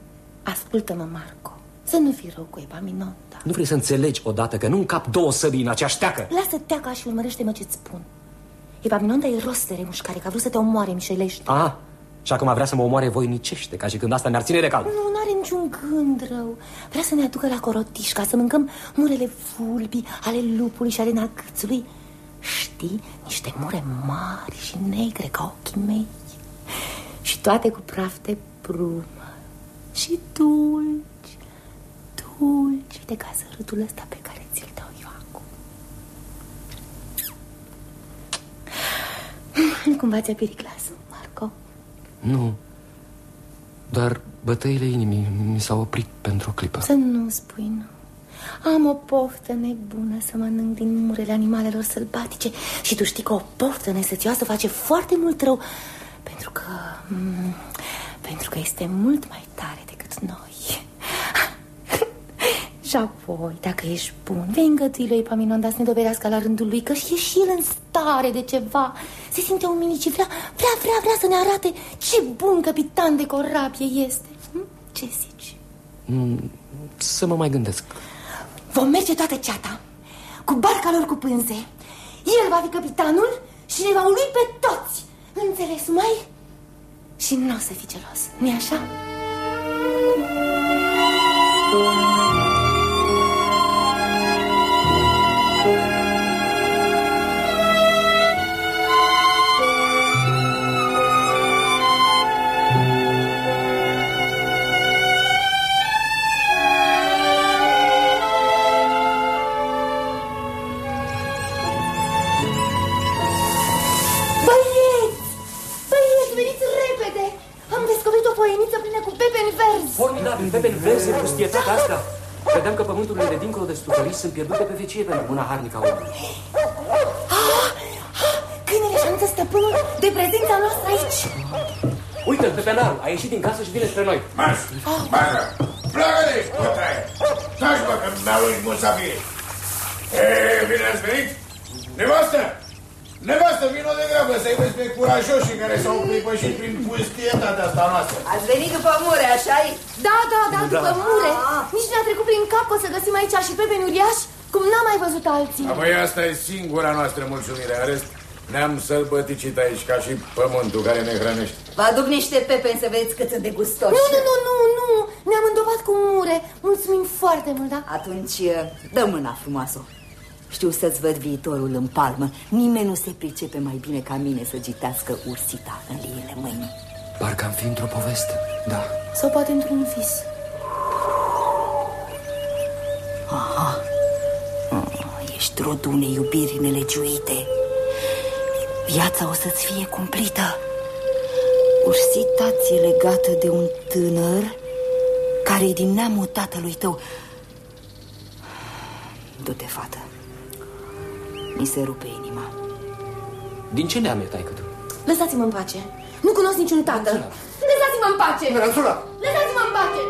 Speaker 5: Ascultă-mă, Marco Să nu fii rău cu Epaminonda
Speaker 2: Nu vrei să înțelegi odată că nu încap două săbii în aceeași teacă?
Speaker 5: Lasă teaca și urmărește-mă ce-ți spun Epaminonda e rost de remușcare Că a vrut să te omoare, mișelește
Speaker 2: Ah, și acum vrea să mă omoare voinicește, ca și când asta mi-ar ține de cal.
Speaker 5: Nu, nu are niciun gând rău Vrea să ne aducă la Corotișca Să mâncăm murele fulbii Ale lupului și ale nagâțului Știi? Niște mure mari și negre ca ochii mei Și toate cu praf de brumă Și dulci Dulci Uite ca sărutul ăsta pe care ți-l dau eu acum Nu cumva ți-a pirit glasul, Marco?
Speaker 2: Nu. Doar bătăile inimii mi s-au oprit pentru o clipă.
Speaker 5: Să nu spui nu Am o poftă nebună să mănânc din murele animalelor sălbatice Și tu știi că o poftă nesățioasă face foarte mult rău Pentru că... mm, Pentru că este mult mai tare decât noi Și apoi, dacă ești bun, vei îngădui lui Epaminonda să ne dovedească la rândul lui Că și e și el în stare de ceva Se simte un minici și vrea, vrea, vrea, vrea să ne arate ce bun capitan de corabie este hm? Ce zici?
Speaker 2: Mm, Să mă mai gândesc.
Speaker 5: Vom merge toată ceata Cu barca lor cu pânze El va fi capitanul și ne va ului pe toți Înțeles, mai? Și nu o să fii gelos, nu-i așa? Băieți!
Speaker 24: Credeam că pământurile de dincolo de stufării sunt pierdute pe vecie pentru mâna harnică a omului.
Speaker 5: ah, ah, Câinele și anunță stăpânul de prezența noastră aici
Speaker 24: Uite-l, pepenarul, a ieșit din casă și vine spre noi.
Speaker 17: Mars, Mară, pleacă de aici, bătaie! Taci, bă, că mi-a lui musafir! E, bine ați venit? Nevastă! Nevastă, vino de grabă să-i vezi pe curajoșii care s-au pripășit prin pustietatea asta noastră.
Speaker 4: Ați venit după mure, așa-i?
Speaker 5: Da, da, da,
Speaker 17: Da.
Speaker 5: după mure Nici ne-a trecut prin cap că o să găsim aici și pepeni uriași Cum n-am mai văzut alții
Speaker 17: Apoi asta e singura noastră mulțumire. În rest, ne-am sălbăticit aici ca și pământul care ne hrănește.
Speaker 4: Vă aduc niște pepeni să vedeți cât sunt de gustoși.
Speaker 5: Nu, nu, nu, nu, nu Ne-am îndovat cu mure Mulțumim foarte mult, da?
Speaker 4: Atunci, dă mâna frumoasă. Știu să-ți văd viitorul în palmă. Nimeni nu se pricepe mai bine ca mine să gitească ursita în liile mâinii.
Speaker 2: Parcă am fi într-o poveste, da.
Speaker 5: Sau poate într-un vis
Speaker 4: Aha. Oh, ești rodul unei iubiri nelegiuite. Viața o să-ți fie cumplită. Ursita ți-e legată de un tânăr care e din neamul tatălui tău. Du-te, fată. Mi se rupe inima.
Speaker 2: Din ce neam e taică tu?
Speaker 4: Lăsați-mă în pace. Nu cunosc niciun tată. Lăsați-mă în pace!
Speaker 11: Neranțula!
Speaker 4: Lăsați-mă în pace!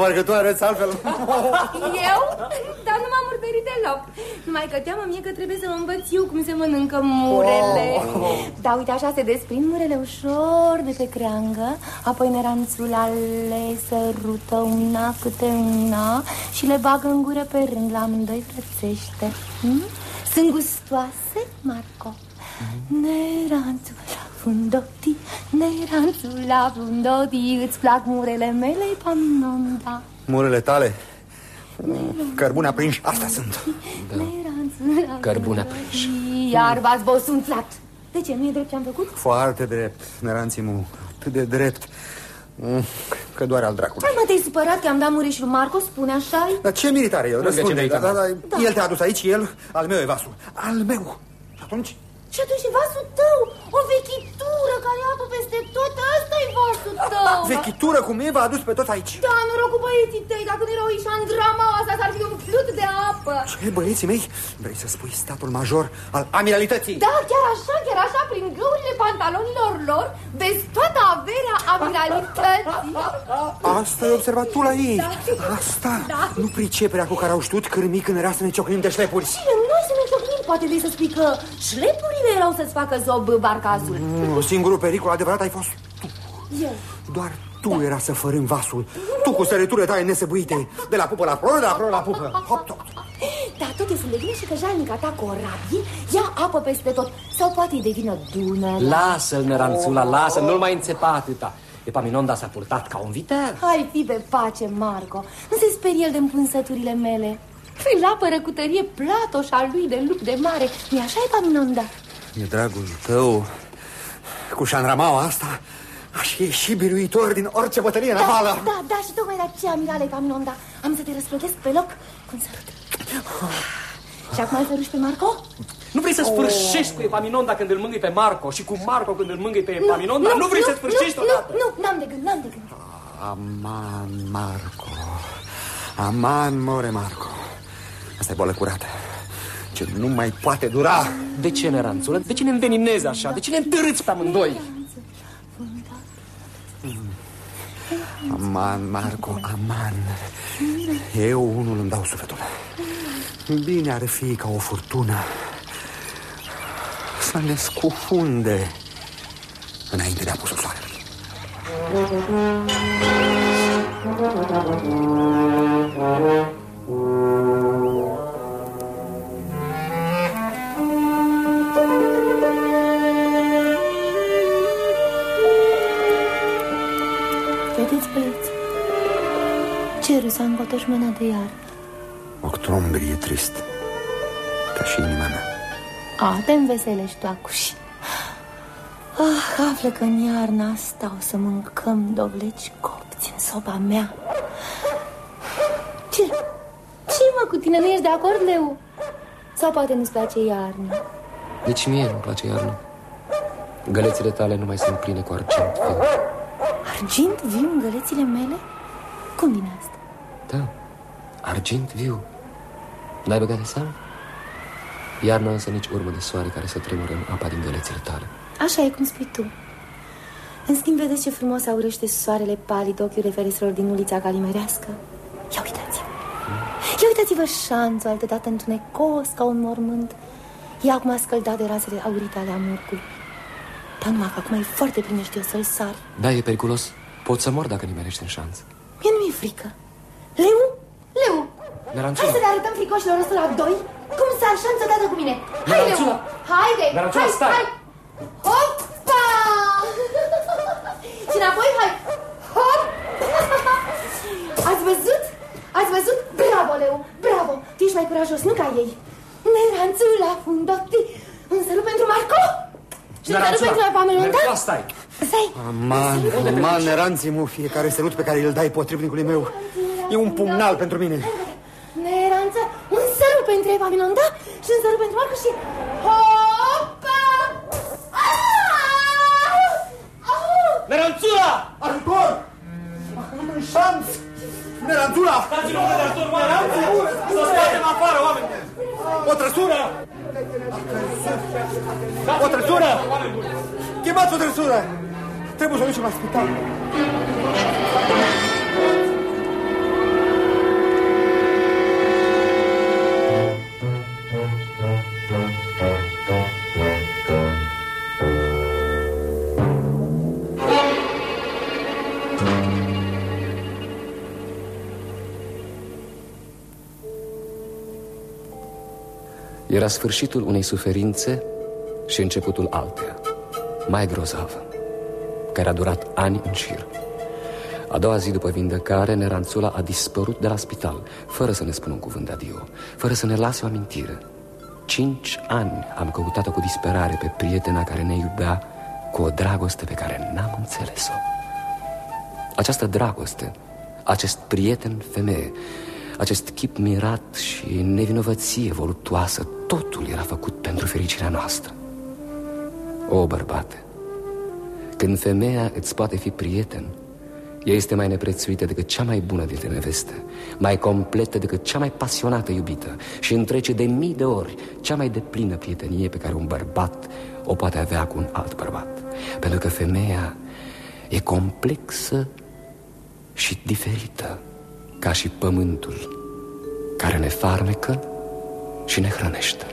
Speaker 11: Parcă tu arăți altfel.
Speaker 5: Eu? Dar nu m-am murdărit deloc. Numai că teamă mie că trebuie să mă învăț eu cum se mănâncă murele.
Speaker 11: Oh.
Speaker 5: Da, uite, așa se desprind murele ușor de pe creangă, apoi neranțul le sărută una câte una și le bagă în gură pe rând la amândoi frățește. Hm? Sunt gustoase, Marco? Neranțul la fundoti, neranțul la fundoti, îți plac murele mele, Pamnonda?
Speaker 11: Murele tale? Cărbune aprinși, astea sunt.
Speaker 5: Neranțul la
Speaker 2: Cărbune aprinși.
Speaker 5: Iar v-ați bosunțat. De ce, nu e drept ce am făcut?
Speaker 11: Foarte drept, neranțimu, atât de drept. Mm, Că doar al dracului.
Speaker 5: Hai mă, te-ai supărat că am dat mureș lui Marco, spune așa -i?
Speaker 11: Dar ce militare el?
Speaker 2: Lângă
Speaker 11: Răspunde.
Speaker 2: cei
Speaker 11: Da,
Speaker 2: de
Speaker 11: da,
Speaker 2: aici,
Speaker 11: da, El te-a adus aici, el, al meu e vasul. Al meu. Și atunci?
Speaker 5: Și atunci e vasul tău, o vechitură care apă peste tot, ăsta e vasul tău.
Speaker 11: Vechitură cum e, v-a adus pe toți aici.
Speaker 5: Da, noroc cu băieții tăi, dacă nu erau Ișandrama asta, s-ar fi umplut de apă.
Speaker 11: Ce, băieții mei? Vrei să spui statul major al amiralității?
Speaker 5: Da, chiar așa, chiar așa, prin găurile pantalonilor lor, vezi toată averea amiralității.
Speaker 11: Asta ai observat tu la ei.
Speaker 5: Da.
Speaker 11: Asta.
Speaker 5: Da.
Speaker 11: Nu priceperea cu care au știut cârmii când era să ne ciocnim de șlepuri.
Speaker 5: Cine noi să ne ciocnim? Poate vrei să spui că șlepurile erau să-ți facă zob barcasul.
Speaker 11: Mm, Singurul pericol adevărat ai fost
Speaker 5: Eu.
Speaker 11: doar tu era să fărâm vasul. Tu cu sărăturile tale nesăbuite. De la pupă la proră, de la proră la pupă. Hop, top.
Speaker 5: Dar tot e sunt de vină și că jalnica ta cu o rabie ia apă peste tot. Sau poate îi devină Dunăre.
Speaker 2: Lasă-l, neranțula, lasă nu-l mai înțepa atâta. Epaminonda s-a purtat ca un viter.
Speaker 5: Hai, fi pe pace, Marco. Nu se sperie el de împunsăturile mele. Îl apără cu tărie platoșa lui de lup de mare. nu așa, Epaminonda?
Speaker 11: E dragul tău. Cu șanramaua asta aș ieși biruitor din orice bătălie navală.
Speaker 5: Da, da, și tocmai de aceea, Mirale Epaminonda, am să te răsplătesc pe loc cu un sărut. Și acum îl săruși pe Marco?
Speaker 2: Nu vrei să sfârșești cu Epaminonda când îl mângâi pe Marco și cu Marco când îl mângâi pe Epaminonda? Nu, vrei să sfârșești
Speaker 5: nu,
Speaker 2: odată?
Speaker 5: Nu, nu, n-am de gând, n-am de gând.
Speaker 11: Aman, Marco. Aman, more, Marco. Asta e boală curată. Ce nu mai poate dura.
Speaker 2: De ce, neranțulă? De ce ne înveninezi așa? De ce ne întârâți pe amândoi?
Speaker 11: Aman, Marco, aman. Eu unul îmi dau sufletul. Bine ar fi ca o furtună să ne scufunde înainte de apusul soarelui.
Speaker 5: Vedeți, cerul s-a încotoșmânat de iar.
Speaker 11: Octombrie e trist, ca și inima mea.
Speaker 5: A, te înveselești tu acuși. Ah, află că în iarna asta o să mâncăm dovleci copți în soba mea. Ce? Ce mă cu tine? Nu ești de acord, Leu? Sau poate nu-ți place iarna?
Speaker 2: Deci mie nu-mi place iarna. Gălețile tale nu mai sunt pline cu argint viu.
Speaker 5: Argint viu în gălețile mele? Cum vine asta?
Speaker 2: Da, argint viu. N-ai băgat de seamă? Iarna însă nici urmă de soare care să tremură în apa din gălețile tale.
Speaker 5: Așa e cum spui tu. În schimb, vedeți ce frumos aurește soarele palid ochiul ferestrelor din ulița Calimerească? Ia uitați-vă! Ia uitați-vă șanțul, altădată întunecos ca un mormânt. E acum scăldat de razele aurite ale amurcului. Dar numai că acum e foarte primește să-l sari.
Speaker 2: Da, e periculos. Poți să mor dacă nimerești în șanț.
Speaker 5: Mie nu mi-e frică. Leu? Leu!
Speaker 2: Neranțula.
Speaker 5: Hai să le arătăm fricoșilor ăsta la doi cum s-ar șanță dată cu mine. Hai, Leu!
Speaker 2: Neranțula.
Speaker 5: Haide!
Speaker 2: Neranțula,
Speaker 5: hai,
Speaker 2: stai!
Speaker 5: hai! Hopa! Și înapoi, hai! Hop! Ați văzut? Ați curajos, nu ca ei. Neranțula fundotti. Un salut pentru Marco. Și un salut pentru Epaminonda.
Speaker 16: Stai.
Speaker 5: Stai.
Speaker 11: Aman, aman, neranții mu, fiecare sărut pe care îl dai potrivnicului meu e un pumnal pentru mine.
Speaker 5: Neranță, un salut pentru Epaminonda și un salut pentru Marco și... Hopa!
Speaker 16: Neranțula!
Speaker 11: Ajutor! Am în șanț! Neranțula!
Speaker 16: Dați-vă un ajutor, oameni! Să scoatem afară, oameni!
Speaker 11: O trăsură! O trăsură! Chemați o trăsură! Trebuie să o ducem la spital.
Speaker 2: Era sfârșitul unei suferințe și începutul alteia, mai grozavă, care a durat ani în șir. A doua zi după vindecare, Neranțula a dispărut de la spital, fără să ne spună un cuvânt de adio, fără să ne lase o amintire. Cinci ani am căutat-o cu disperare pe prietena care ne iubea cu o dragoste pe care n-am înțeles-o. Această dragoste, acest prieten femeie, acest chip mirat și nevinovăție voluptuoasă, totul era făcut pentru fericirea noastră. O, bărbate, când femeia îți poate fi prieten, ea este mai neprețuită decât cea mai bună dintre neveste, mai completă decât cea mai pasionată iubită și întrece de mii de ori cea mai deplină prietenie pe care un bărbat o poate avea cu un alt bărbat. Pentru că femeia e complexă și diferită ca și pământul care ne farmecă și ne hrănește.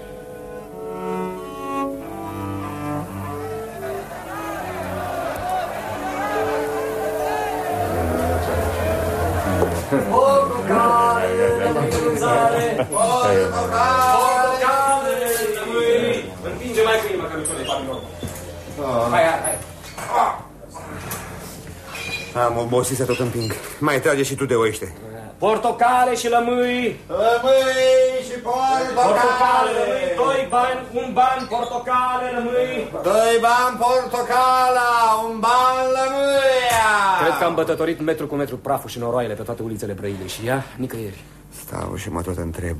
Speaker 16: Împinge mai cu inima căruțone, Paminor. Hai, hai, hai.
Speaker 11: Am obosit să tot împing. Mai trage și tu de oiște.
Speaker 16: Portocale și lămâi.
Speaker 13: Lămâi și
Speaker 16: Portocale,
Speaker 13: portocale.
Speaker 16: lămâi, doi bani, un ban, portocale, lămâi.
Speaker 13: Doi bani portocala, un ban lămâia.
Speaker 2: Cred că am bătătorit metru cu metru praful și noroaiele pe toate ulițele Brăilei și ea nicăieri.
Speaker 11: Stau și mă tot întreb.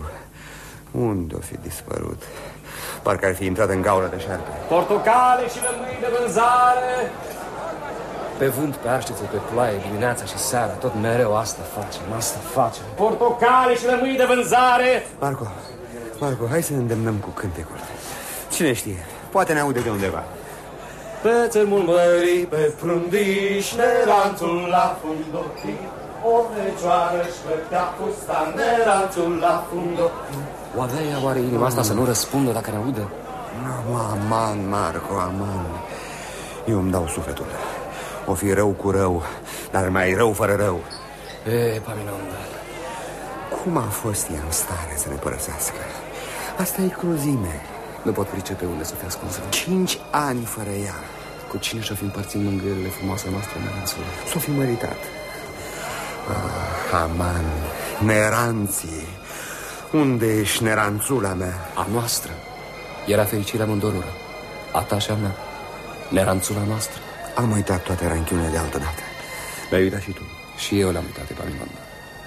Speaker 11: Unde o fi dispărut? Parcă ar fi intrat în gaură de șarpe.
Speaker 16: Portocale și lămâi de vânzare.
Speaker 2: Pe vânt, pe arșiță, pe ploaie, dimineața și seara, tot mereu asta facem, asta facem.
Speaker 16: Portocale și lămâi de vânzare.
Speaker 11: Marco, Marco, hai să ne îndemnăm cu cântecul. Cine știe, poate ne aude de undeva.
Speaker 16: Pe țărmul mării, pe frundiș, neranțul la fundotii. O fecioară își plătea fustan, neranțul la fundotii.
Speaker 2: O avea ea oare inima asta să nu răspundă dacă ne aude?
Speaker 11: No, aman, Marco, aman. Eu îmi dau sufletul. O fi rău cu rău, dar mai rău fără rău.
Speaker 2: E, Paminonda.
Speaker 11: Cum a fost ea în stare să ne părăsească? Asta e cruzime.
Speaker 2: Nu pot pricepe unde să fie ascunsă.
Speaker 11: Cinci ani fără ea.
Speaker 2: Cu cine și-o fi împărțit mângâierile frumoase noastre neranțule?
Speaker 11: S-o fi măritat. Ah, aman, neranții. Unde ești neranțula mea?
Speaker 2: A noastră. Era fericirea mândorură. A ta și a mea. Neranțula noastră.
Speaker 11: Am uitat toate ranchiunile de altă dată. Le-ai uitat și tu.
Speaker 2: Și eu le-am uitat, Epaminonda.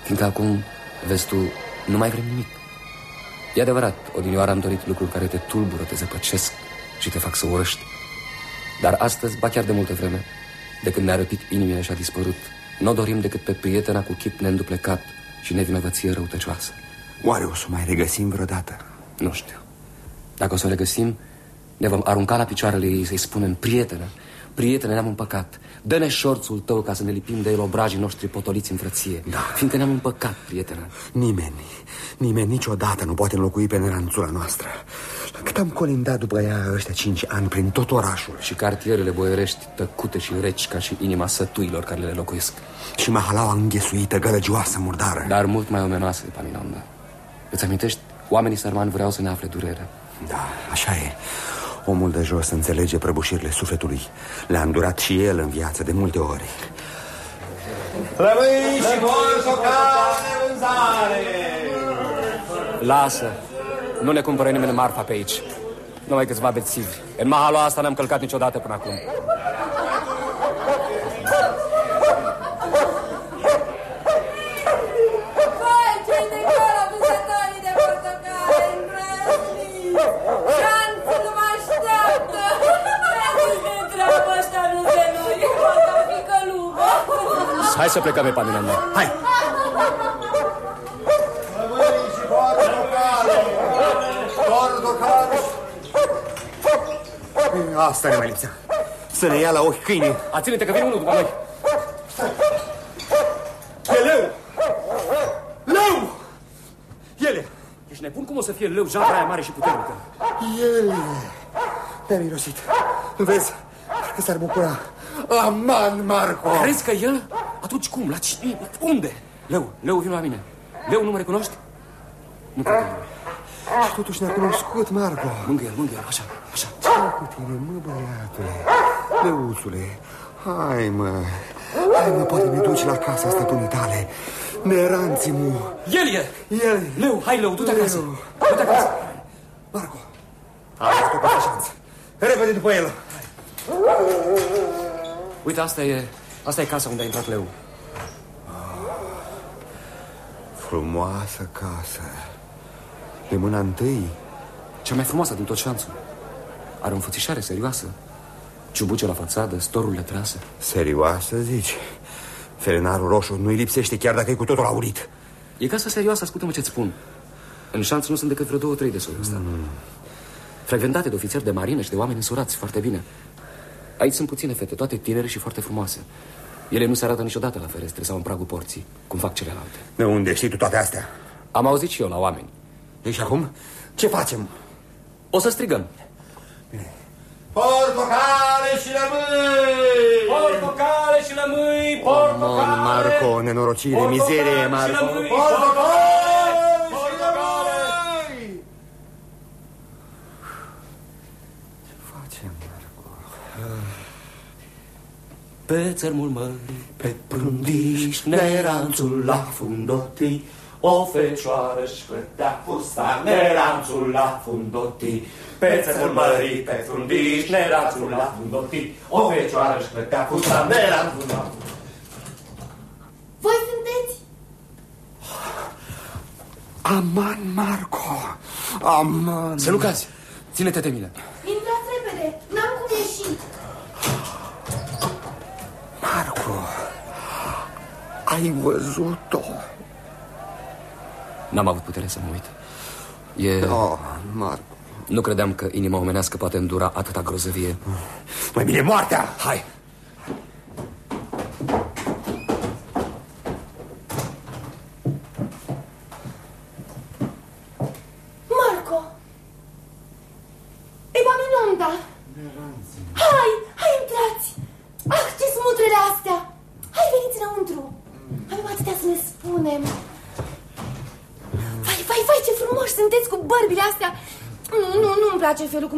Speaker 2: Fiindcă acum, vezi tu, nu mai vrem nimic. E adevărat, odinioară am dorit lucruri care te tulbură, te zăpăcesc și te fac să urăști. Dar astăzi, ba chiar de multă vreme, de când ne-a răpit inimile și a dispărut, nu o dorim decât pe prietena cu chip neînduplecat și nevinovăție răutăcioasă.
Speaker 11: Oare o să o mai regăsim vreodată?
Speaker 2: Nu știu. Dacă o să o regăsim, ne vom arunca la picioarele ei să-i spunem Prietenă, prietene, ne-am împăcat. Dă-ne șorțul tău ca să ne lipim de el obrajii noștri potoliți în frăție.
Speaker 11: Da.
Speaker 2: Fiindcă ne-am împăcat, prietenă
Speaker 11: Nimeni, nimeni niciodată nu poate înlocui pe neranțula noastră. Cât am colindat după ea ăștia cinci ani prin tot orașul?
Speaker 2: Și cartierele boierești tăcute și reci ca și inima sătuilor care le locuiesc.
Speaker 11: Și mahalaua înghesuită, gălăgioasă, murdară.
Speaker 2: Dar mult mai omenoasă, Paminonda Îți amintești? Oamenii sărmani vreau să ne afle durerea
Speaker 11: Da, așa e Omul de jos înțelege prăbușirile sufletului Le-a îndurat și el în viață de multe ori
Speaker 13: Lămâi și portocale vânzare.
Speaker 2: Lasă. Nu ne cumpără nimeni marfa pe aici. Numai câțiva bețivi. În mahalul asta n-am călcat niciodată până acum. Hai să plecăm pe Paminanda. Hai!
Speaker 11: Asta ne mai lipsea. Să ne ia la ochi câinii.
Speaker 2: A, ține-te că vine unul după noi.
Speaker 11: E leu! Leu! Ele!
Speaker 2: Ești nebun? Cum o să fie leu jabra aia mare și puternică?
Speaker 11: Ele! Te-ai mirosit. Vezi? Că s-ar bucura. Aman, Marco!
Speaker 2: Crezi că el? Atunci cum? La cine? Unde? Leu, Leu, vino la mine. Leu, nu mă recunoști? Nu cred că e.
Speaker 11: Și totuși ne-a cunoscut, Marco.
Speaker 2: Mângă el, mângă el, așa, așa.
Speaker 11: Ce cu tine, mă, băiatule? Leuțule, hai, mă. Hai, mă, poate ne duci la casa stăpânii tale. Neranțimu.
Speaker 2: El e!
Speaker 11: El
Speaker 2: Leu, hai, Leu, du-te acasă. Du-te acasă.
Speaker 11: Marco, ai avut o peste șansă. Repede după el.
Speaker 2: Uite, asta e, asta e casa unde a intrat Leu.
Speaker 11: Frumoasă casă. De mâna întâi.
Speaker 2: Cea mai frumoasă din tot șanțul. Are o înfățișare serioasă. Ciubuce la fațadă, storurile trase.
Speaker 11: Serioasă, zici? Felenarul roșu nu-i lipsește chiar dacă e cu totul aurit.
Speaker 2: E casa serioasă, ascultă-mă ce-ți spun. În șanț nu sunt decât vreo două, trei de soiul ăsta. Mm. Frecventate de ofițeri de marină și de oameni însurați, foarte bine. Aici sunt puține fete, toate tinere și foarte frumoase. Ele nu se arată niciodată la ferestre sau în pragul porții, cum fac celelalte.
Speaker 11: De unde știi tu toate astea?
Speaker 2: Am auzit și eu la oameni.
Speaker 11: Deci acum, ce facem?
Speaker 2: O să strigăm.
Speaker 13: Portocale și lămâi!
Speaker 14: Portocale și lămâi! Portocale!
Speaker 11: Mon, Marco, nenorocire, mizerie, Marco.
Speaker 13: Portocale și lămâi!
Speaker 11: Ce facem, Marco?
Speaker 16: Pe țărmul mării, pe prundiș, neranțul la fundotii, o fecioară își plătea fusta, neranțul la fundotii. Pe țărmul mării, pe prundiș, neranțul la fundotii, o fecioară își plătea fusta, neranțul la fundotii.
Speaker 5: Voi sunteți?
Speaker 11: Aman, Marco! Aman!
Speaker 2: Să nu cazi! Ține-te de mine!
Speaker 11: Ai văzut-o?
Speaker 2: N-am avut putere să mă uit. E...
Speaker 11: Oh, Marco.
Speaker 2: Nu credeam că inima omenească poate îndura atâta grozăvie.
Speaker 11: Mai bine moartea!
Speaker 2: Hai!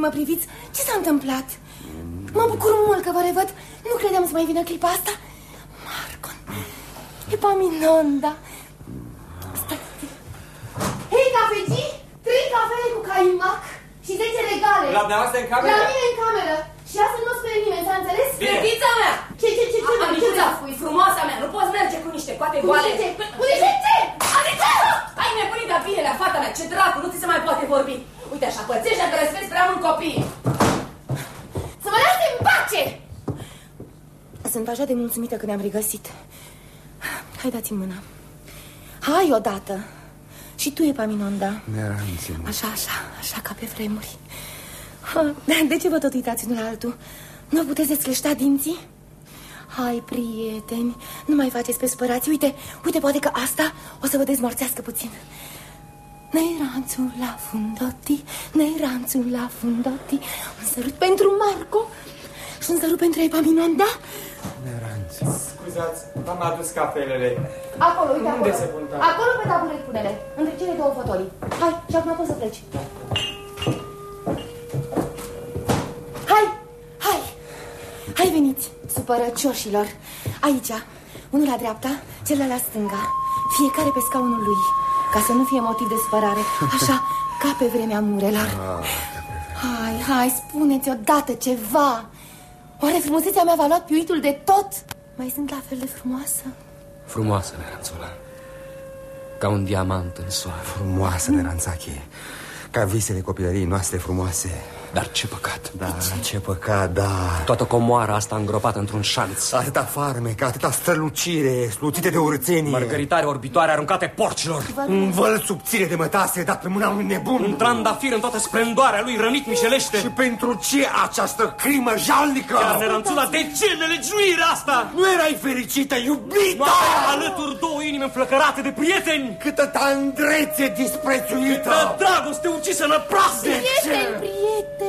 Speaker 5: Mă priviți. Ce s-a întâmplat? Mă bucur mult că vă revăd. Nu credeam să mai vină clipa asta. Marco, Epaminonda. Stai. Hei, cafegi, trei cafele cu caimac și 10 regale.
Speaker 14: La dumneavoastră în cameră?
Speaker 5: La mine în cameră. Și asta nu spre nimeni, s-a înțeles?
Speaker 14: Bine.
Speaker 25: Fetița mea!
Speaker 5: Ce, ce, ce, ce, ce,
Speaker 25: Anicuța,
Speaker 5: ce,
Speaker 25: fui frumoasa mea, nu poți merge cu niște coate
Speaker 5: Cu
Speaker 25: goale.
Speaker 5: niște ce? Cu niște ce?
Speaker 25: Anicuța! Ai nebunit de binelea, fata mea, ce dracu, nu ți se mai poate vorbi. Uite așa, pățești dacă respecti prea mult copii.
Speaker 5: Să mă lase în pace! Sunt așa de mulțumită că ne-am regăsit. Hai, dați-mi mâna. Hai odată. Și tu, Epaminonda.
Speaker 11: Neranțimu.
Speaker 5: Așa, așa, așa ca pe vremuri. De ce vă tot uitați unul la altul? Nu puteți descleșta dinții? Hai, prieteni, nu mai faceți pe spărați. Uite, uite, poate că asta o să vă dezmorțească puțin. Neranțul la fundoti, neranțul la fundoti Un sărut pentru Marco și un sărut pentru Epaminonda
Speaker 13: Scuzați, v-am adus cafelele.
Speaker 5: Acolo, uite
Speaker 13: Unde
Speaker 5: acolo.
Speaker 13: se pun toate?
Speaker 5: Acolo pe taburet pune-le, între cele două fotolii Hai, și acum poți să pleci. Hai, hai Hai veniți, supărăcioșilor. Aici, unul la dreapta, celălalt la stânga. Fiecare pe scaunul lui Ca să nu fie motiv de spărare Așa, ca pe vremea murelor. Hai, hai, spuneți odată ceva Oare frumusețea mea v-a luat piuitul de tot? Mai sunt la fel de frumoasă?
Speaker 2: Frumoasă, Neranțula Ca un diamant în soare
Speaker 11: Frumoasă, Neranțache Ca visele copilăriei noastre frumoase
Speaker 2: Dar ce păcat.
Speaker 11: Da, ce păcat, da.
Speaker 2: Toată comoara asta îngropată într-un șanț.
Speaker 11: Atâta farmec, atâta strălucire Sluțite de urățenie
Speaker 2: Mărgăritare orbitoare aruncate porcilor.
Speaker 11: Un văl subțire de mătase dat pe mâna unui nebun.
Speaker 2: Un trandafir în toată splendoarea lui rănit mișelește.
Speaker 11: Și pentru ce această crimă jalnică?
Speaker 2: Chiar, Neranțula, de ce nelegiuirea asta?
Speaker 11: Nu erai fericită, iubita!
Speaker 2: Nu aveai alături două inimi înflăcărate de prieteni.
Speaker 11: Câtă tandrețe disprețuită!
Speaker 2: Câtă dragoste ucisă năprasă
Speaker 5: Prieteni, prieteni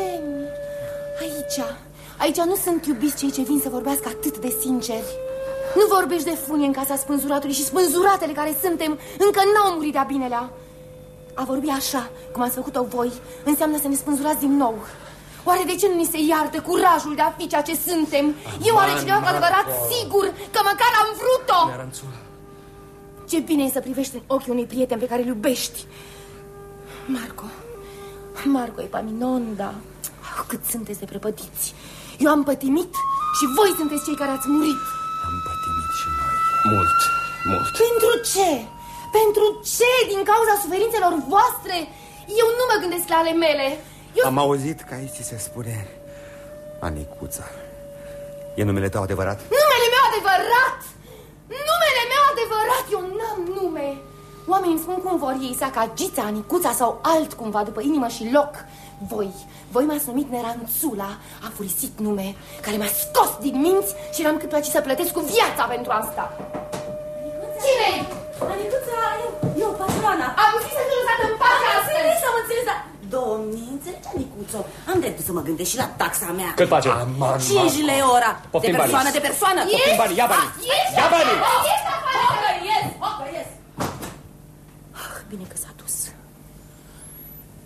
Speaker 5: Aici, aici nu sunt iubiți cei ce vin să vorbească atât de sinceri. Nu vorbești de funie în casa spânzuratului și spânzuratele care suntem încă n-au murit de-a binelea. A vorbi așa, cum ați făcut-o voi, înseamnă să ne spânzurați din nou. Oare de ce nu ni se iartă curajul de a fi ceea ce suntem? Eu oare cineva cu adevărat sigur că măcar am vrut-o?
Speaker 2: Neranțula
Speaker 5: Ce bine e să privești în ochii unui prieten pe care îl iubești. Marco Marco Epaminonda. oh, Cât sunteți de prăpătiți Eu am pătimit și voi sunteți cei care ați murit
Speaker 11: Am pătimit și noi
Speaker 2: Mult, mult
Speaker 5: Pentru ce? Pentru ce? Din cauza suferințelor voastre? Eu nu mă gândesc la ale mele Eu...
Speaker 11: Am auzit că aici ți se spune Anicuța E numele tău adevărat?
Speaker 5: Numele meu adevărat! Numele meu adevărat! Eu n-am nume! Oamenii îmi spun cum vor ei, Sacagița, Anicuța sau altcumva după inimă și loc. Voi, voi m-ați numit Neranțula, a furisit nume, care m-a scos din minți și n-am cât place să plătesc cu viața pentru asta. Cine-i?
Speaker 4: Anicuța, eu, eu, patroana.
Speaker 5: Am zis să fiu lăsată în pace astăzi!
Speaker 4: Înțeles, am înțeles, dar... Domnii, înțelege, Anicuțo, am dreptul să mă gândesc și la taxa mea.
Speaker 2: Cât face?
Speaker 4: 5 lei ora.
Speaker 2: Poftim
Speaker 4: de persoană,
Speaker 2: banii.
Speaker 4: de persoană.
Speaker 2: Poftim banii, ia banii.
Speaker 5: Ieși
Speaker 2: Ia banii.
Speaker 5: Ieși afară! Ies! Hocă, ies!
Speaker 4: Ah,
Speaker 5: Bine că s-a dus.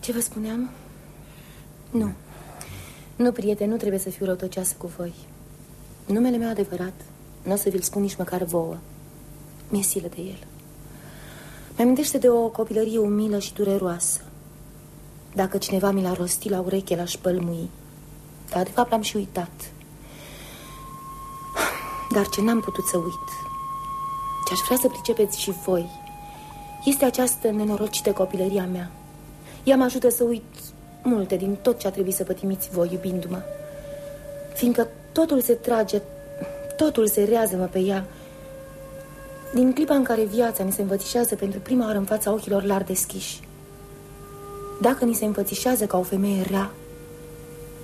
Speaker 5: Ce vă spuneam? Nu. Nu, prieten, nu trebuie să fiu răutăcioasă cu voi. Numele meu adevărat nu o să vi-l spun nici măcar vouă. Mi-e silă de el. Mi-amintește de o copilărie umilă și dureroasă. Dacă cineva mi l-a rostit la ureche, l-aș pălmui. Dar, de fapt, l-am și uitat. Dar ce n-am putut să uit, ce aș vrea să pricepeți și voi, este această nenorocită copilăria mea. Ea mă ajută să uit multe din tot ce a trebuit să pătimiți voi iubindu-mă. Fiindcă totul se trage, totul se rează-mă pe ea. Din clipa în care viața ni se învățișează pentru prima oară în fața ochilor lar deschiși. Dacă ni se învățișează ca o femeie rea,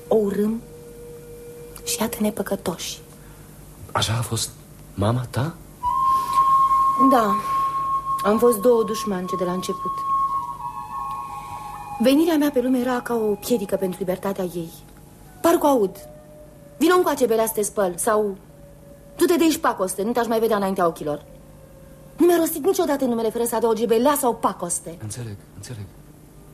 Speaker 5: o urâm și iată-ne păcătoși.
Speaker 2: Așa a fost mama ta?
Speaker 5: Da, am fost două dușmance de la început. Venirea mea pe lume era ca o piedică pentru libertatea ei. Parcă o aud. Vino încoace, belea, să te spăl. Sau tu te de aici, pacoste, nu te-aș mai vedea înaintea ochilor. Nu mi-a rostit niciodată numele fără să adăuge belea sau pacoste.
Speaker 2: Înțeleg, înțeleg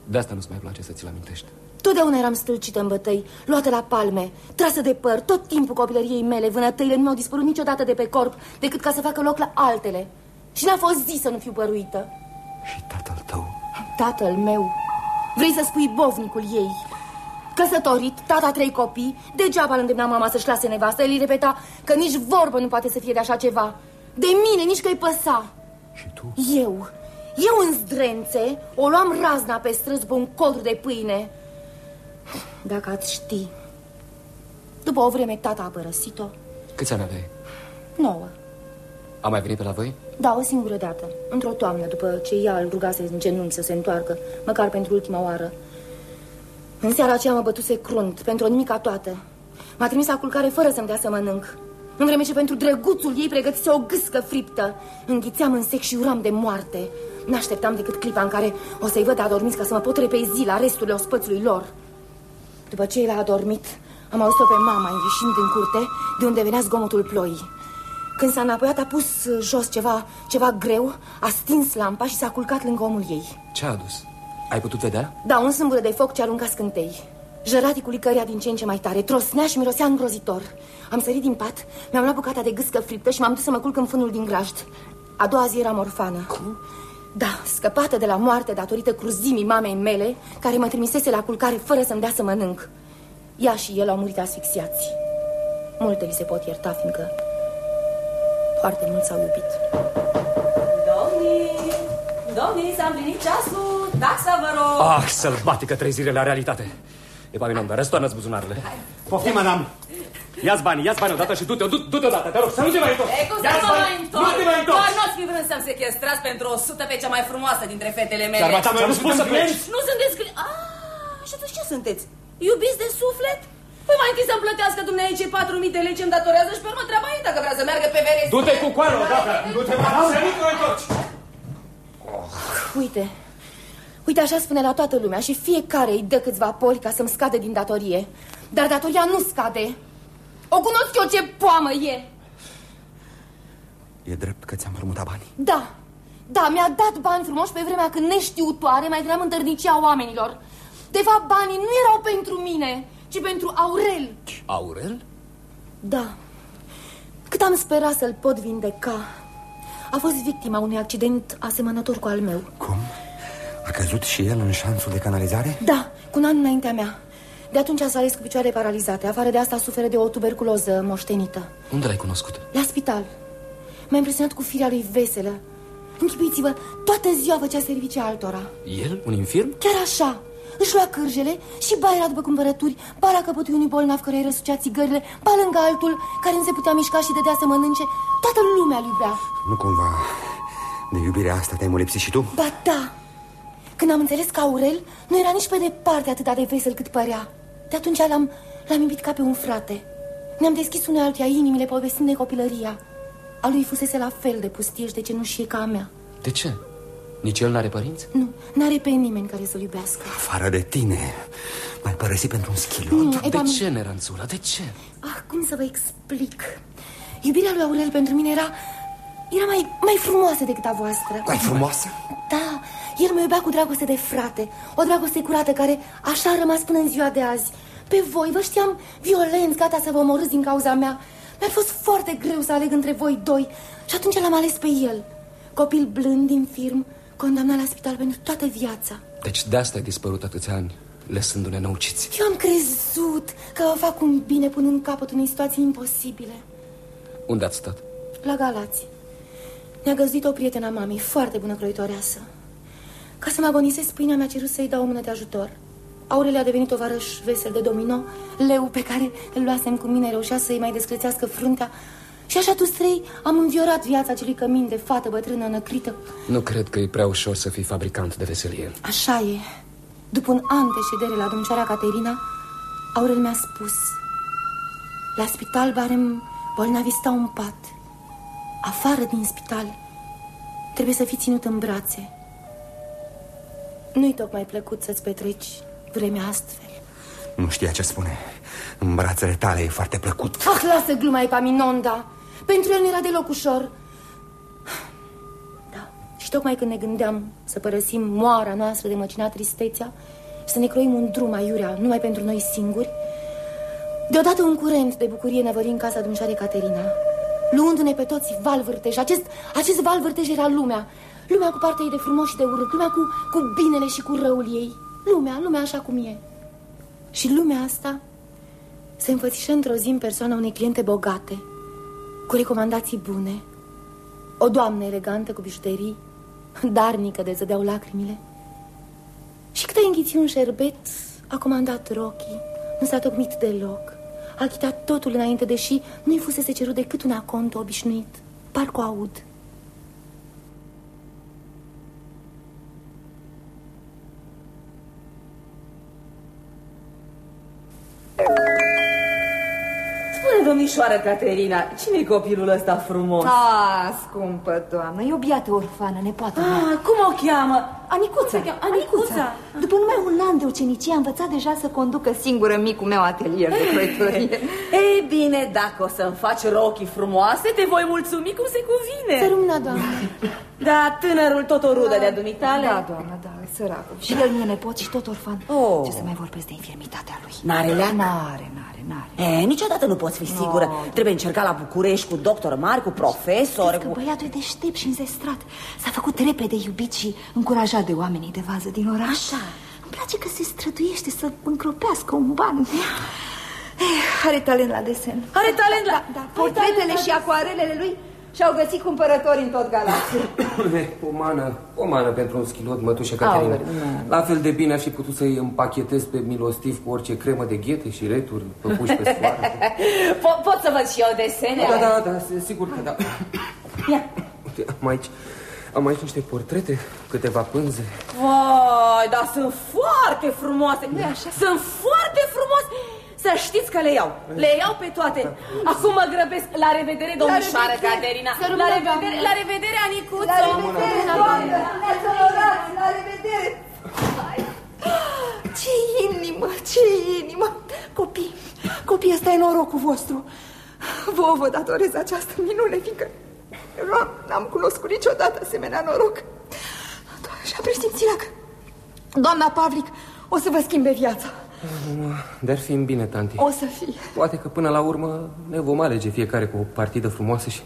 Speaker 2: De asta nu-ți mai place să ți-l amintești
Speaker 5: Totdeauna eram stâlcită în bătăi, luată la palme, trasă de păr, tot timpul copilăriei mele, vânătăile nu mi-au dispărut niciodată de pe corp, decât ca să facă loc la altele. Și n-a fost zi să nu fiu păruită.
Speaker 11: Și tatăl tău?
Speaker 5: Tatăl meu. Vrei să spui bovnicul ei. Căsătorit, tata trei copii, degeaba îl îndemna mama să-și lase nevastă, el îi repeta că nici vorbă nu poate să fie de așa ceva. De mine, nici că-i păsa.
Speaker 11: Și tu?
Speaker 5: Eu, eu în zdrențe, o luam razna pe străzi după un codru de pâine. Dacă ați ști. După o vreme, tata a părăsit-o.
Speaker 2: Câți ani aveai?
Speaker 5: Nouă.
Speaker 2: A mai venit pe la voi?
Speaker 5: Da, o singură dată, într-o toamnă, după ce ea îl rugase în genunchi să se întoarcă, măcar pentru ultima oară. În seara aceea mă bătuse crunt, pentru o nimica toată. M-a trimis la culcare fără să-mi dea să mănânc. În vreme ce pentru drăguțul ei pregătise o gâscă friptă. Înghițeam în sec și uram de moarte. N-așteptam decât clipa în care o să-i văd adormiți ca să mă pot repezi la resturile ospățului lor. După ce el a adormit, am auzit-o pe mama ieșind în curte, de unde venea zgomotul ploii. Când s-a înapoiat, a pus jos ceva, ceva greu, a stins lampa și s-a culcat lângă omul ei.
Speaker 2: Ce a adus? Ai putut vedea?
Speaker 5: Da, un sâmbure de foc ce arunca scântei. Jăraticul cărea din ce în ce mai tare, trosnea și mirosea îngrozitor. Am sărit din pat, mi-am luat bucata de gâscă friptă și m-am dus să mă culc în fânul din grajd. A doua zi eram orfană. Cum? Da, scăpată de la moarte datorită cruzimii mamei mele, care mă trimisese la culcare fără să-mi dea să mănânc. Ea și el au murit asfixiați. Multe li se pot ierta, fiindcă foarte mult s-au iubit.
Speaker 25: Domnii, domnii, s-a împlinit ceasul, taxa vă rog.
Speaker 2: Ah, sălbatică trezire la realitate. Epaminonda, răstoarnă-ți buzunarele.
Speaker 13: Poftim, madame.
Speaker 2: Ia-ți banii, ia-ți banii odată și du-te, du- du-te odată, te rog, să nu te mai întorci.
Speaker 25: E, cum să
Speaker 2: Ia-ți
Speaker 25: mă
Speaker 2: banii,
Speaker 25: mai întorc?
Speaker 2: Nu te mai întorci.
Speaker 25: Doar n-ați fi vrând să-mi sechestrați pentru o sută pe cea mai frumoasă dintre fetele mele.
Speaker 2: Dar, mata, nu spun să pleci.
Speaker 25: Nu sunteți cli... Ah, și atunci ce sunteți? Iubiți de suflet? Păi mai întâi să-mi plătească dumneavoastră cei 4.000 de lei ce-mi datorează și pe urmă treaba ei dacă vrea să meargă pe vere.
Speaker 2: Du-te cu coară odată, du-te, madame, să nu te mai întorci.
Speaker 5: Uite, uite așa spune la toată lumea și fiecare îi dă câțiva poli ca să-mi scade din datorie. Dar datoria nu scade. O cunosc eu ce poamă e.
Speaker 11: E drept că ți-am rămutat banii?
Speaker 5: Da, da, mi-a dat bani frumoși pe vremea când neștiutoare mai trăiam în tărnicia oamenilor. De fapt, banii nu erau pentru mine, ci pentru Aurel.
Speaker 2: Aurel?
Speaker 5: Da. Cât am sperat să-l pot vindeca, a fost victima unui accident asemănător cu al meu.
Speaker 11: Cum? A căzut și el în șanțul de canalizare?
Speaker 5: Da, cu un an înaintea mea. De atunci s-a ales cu picioare paralizate. Afară de asta suferă de o tuberculoză moștenită.
Speaker 2: Unde l-ai cunoscut?
Speaker 5: La spital. M-a impresionat cu firea lui veselă. Închipuiți-vă, toată ziua făcea servicii altora.
Speaker 2: El? Un infirm?
Speaker 5: Chiar așa. Își lua cârjele și ba era după cumpărături, ba la căpătul unui bolnav care îi răsucea țigările, ba lângă altul care nu se putea mișca și dădea să mănânce. Toată lumea îl iubea.
Speaker 11: Nu cumva de iubirea asta te-ai molipsit și tu?
Speaker 5: Ba da. Când am înțeles că Aurel nu era nici pe departe atât de vesel cât părea. De atunci l-am l-am iubit ca pe un frate. Ne-am deschis unei altuia inimile povestind de copilăria. A lui fusese la fel de pustie și de cenușie ca a mea.
Speaker 2: De ce? Nici el n-are părinți?
Speaker 5: Nu, n-are pe nimeni care să-l iubească.
Speaker 11: Afară de tine M-ai părăsit pentru un schilot
Speaker 5: Nu,
Speaker 2: De
Speaker 5: Epamin-
Speaker 2: ce, Neranțula, de ce?
Speaker 5: Ah, cum să vă explic? Iubirea lui Aurel pentru mine era... Era mai, mai frumoasă decât a voastră.
Speaker 11: Mai frumoasă?
Speaker 5: Da, el mă iubea cu dragoste de frate O dragoste curată care așa a rămas până în ziua de azi Pe voi vă știam violenți, gata să vă omorâți din cauza mea Mi-a fost foarte greu să aleg între voi doi Și atunci l-am ales pe el Copil blând, infirm, condamnat la spital pentru toată viața.
Speaker 2: Deci de asta ai dispărut atâția ani, lăsându-ne năuciți.
Speaker 5: Eu am crezut că vă fac un bine punând capăt unei situații imposibile.
Speaker 2: Unde ați stat?
Speaker 5: La Galați. Ne-a găzduit o prietena mamei, foarte bună croitoreasă Ca să mă agonisesc, pâinea mi-a cerut să-i dau o mână de ajutor. Aurelia a devenit tovarăș vesel de domino Leu pe care îl luasem cu mine reușea să-i mai descrețească fruntea Și așa tu trei am înviorat viața acelui cămin de fată bătrână năcrită.
Speaker 2: Nu cred că e prea ușor să fii fabricant de veselie.
Speaker 5: Așa e. După un an de ședere la domnișoara Caterina Aurel mi-a spus La spital barem bolnavii stau în pat. Afară din spital Trebuie să fii ținut în brațe. Nu-i tocmai plăcut să-ți petreci vremea astfel.
Speaker 11: Nu știa ce spune. În brațele tale e foarte plăcut.
Speaker 5: Ah, lasă gluma, Epaminonda Pentru el nu era deloc ușor. Da, și tocmai când ne gândeam să părăsim moara noastră de măcinat tristețea Și să ne croim un drum aiurea numai pentru noi singuri Deodată un curent de bucurie năvări în casa domnișoarei Caterina Luându-ne pe toți val vârtej. Acest, acest val vârtej era lumea. Lumea cu partea ei de frumos și de urât Lumea cu, cu binele și cu răul ei. Lumea, lumea așa cum e. Și lumea asta se înfățișă într-o zi în persoana unei cliente bogate, cu recomandații bune, o doamnă elegantă cu bijuterii, darnică de zădeau lacrimile. Și cât a înghiți un șerbet, a comandat rochii, nu s-a tocmit deloc. A achitat totul înainte, deși nu-i fusese cerut decât un acont obișnuit. Parcă o aud.
Speaker 25: Domnișoară Caterina, cine-i copilul ăsta frumos?
Speaker 6: Ah, scumpă doamnă, e o biată orfană, nepoată mea.
Speaker 25: Ah, cum o cheamă?
Speaker 6: Anicuța.
Speaker 25: Cum se cheamă? Anicuța.
Speaker 6: După numai un an de ucenicie, a învățat deja să conducă singură micul meu atelier de croitorie.
Speaker 25: Ei bine, dacă o să-mi faci rochii frumoase, te voi mulțumi cum se cuvine.
Speaker 5: Să rămână, doamnă.
Speaker 25: Da, tânărul tot o rudă de-a dumitale.
Speaker 6: Da, doamnă, da, săracul. Și el mi-e nepot și tot orfan.
Speaker 25: Oh.
Speaker 6: Ce să mai vorbesc de infirmitatea lui?
Speaker 25: N-are leac?
Speaker 6: N-are, n-are, internare.
Speaker 25: E, niciodată nu poți fi sigură.
Speaker 6: No.
Speaker 25: Trebuie încercat la București cu doctor Mari, cu profesor,
Speaker 6: Știți că
Speaker 25: cu...
Speaker 6: băiatul e deștept și înzestrat. S-a făcut repede iubit și încurajat de oamenii de vază din oraș.
Speaker 25: Așa.
Speaker 6: Îmi place că se străduiește să încropească un ban. Eh, are talent la desen.
Speaker 25: Are talent la...
Speaker 6: Da, da. Portretele și acuarelele lui și-au găsit cumpărători în tot galațiul.
Speaker 14: O mană, o mană pentru un schilot, mătușă Caterina.
Speaker 6: Aoleu, nu.
Speaker 14: La fel de bine aș fi putut să-i împachetez pe milostiv cu orice cremă de ghete și returi, păpuși pe soare.
Speaker 25: Po- pot să văd și eu desene?
Speaker 14: Da, da, da, si- sigur că da. Uite, am aici, am aici niște portrete, câteva pânze.
Speaker 25: Vai, dar sunt foarte frumoase. Sunt foarte frumoase. Să știți că le iau. Le iau pe toate. Acum mă grăbesc. La revedere, domnișoară
Speaker 6: revedere.
Speaker 25: Caterina.
Speaker 6: Să rămână,
Speaker 25: La revedere,
Speaker 6: doamnă.
Speaker 25: la revedere, Anicuță.
Speaker 6: La revedere, doamnă! Ne-ați onorat! La revedere! Hai. Ce inimă, ce inimă! Copii, copii, ăsta e norocul vostru. Vouă vă datorez această minune, fiindcă eu nu am- n-am cunoscut niciodată asemenea noroc. Și am presimțirea că doamna Pavlic o să vă schimbe viața.
Speaker 14: Dar fi în bine, tanti.
Speaker 6: O să fie.
Speaker 14: Poate că până la urmă ne vom alege fiecare cu o partidă frumoasă și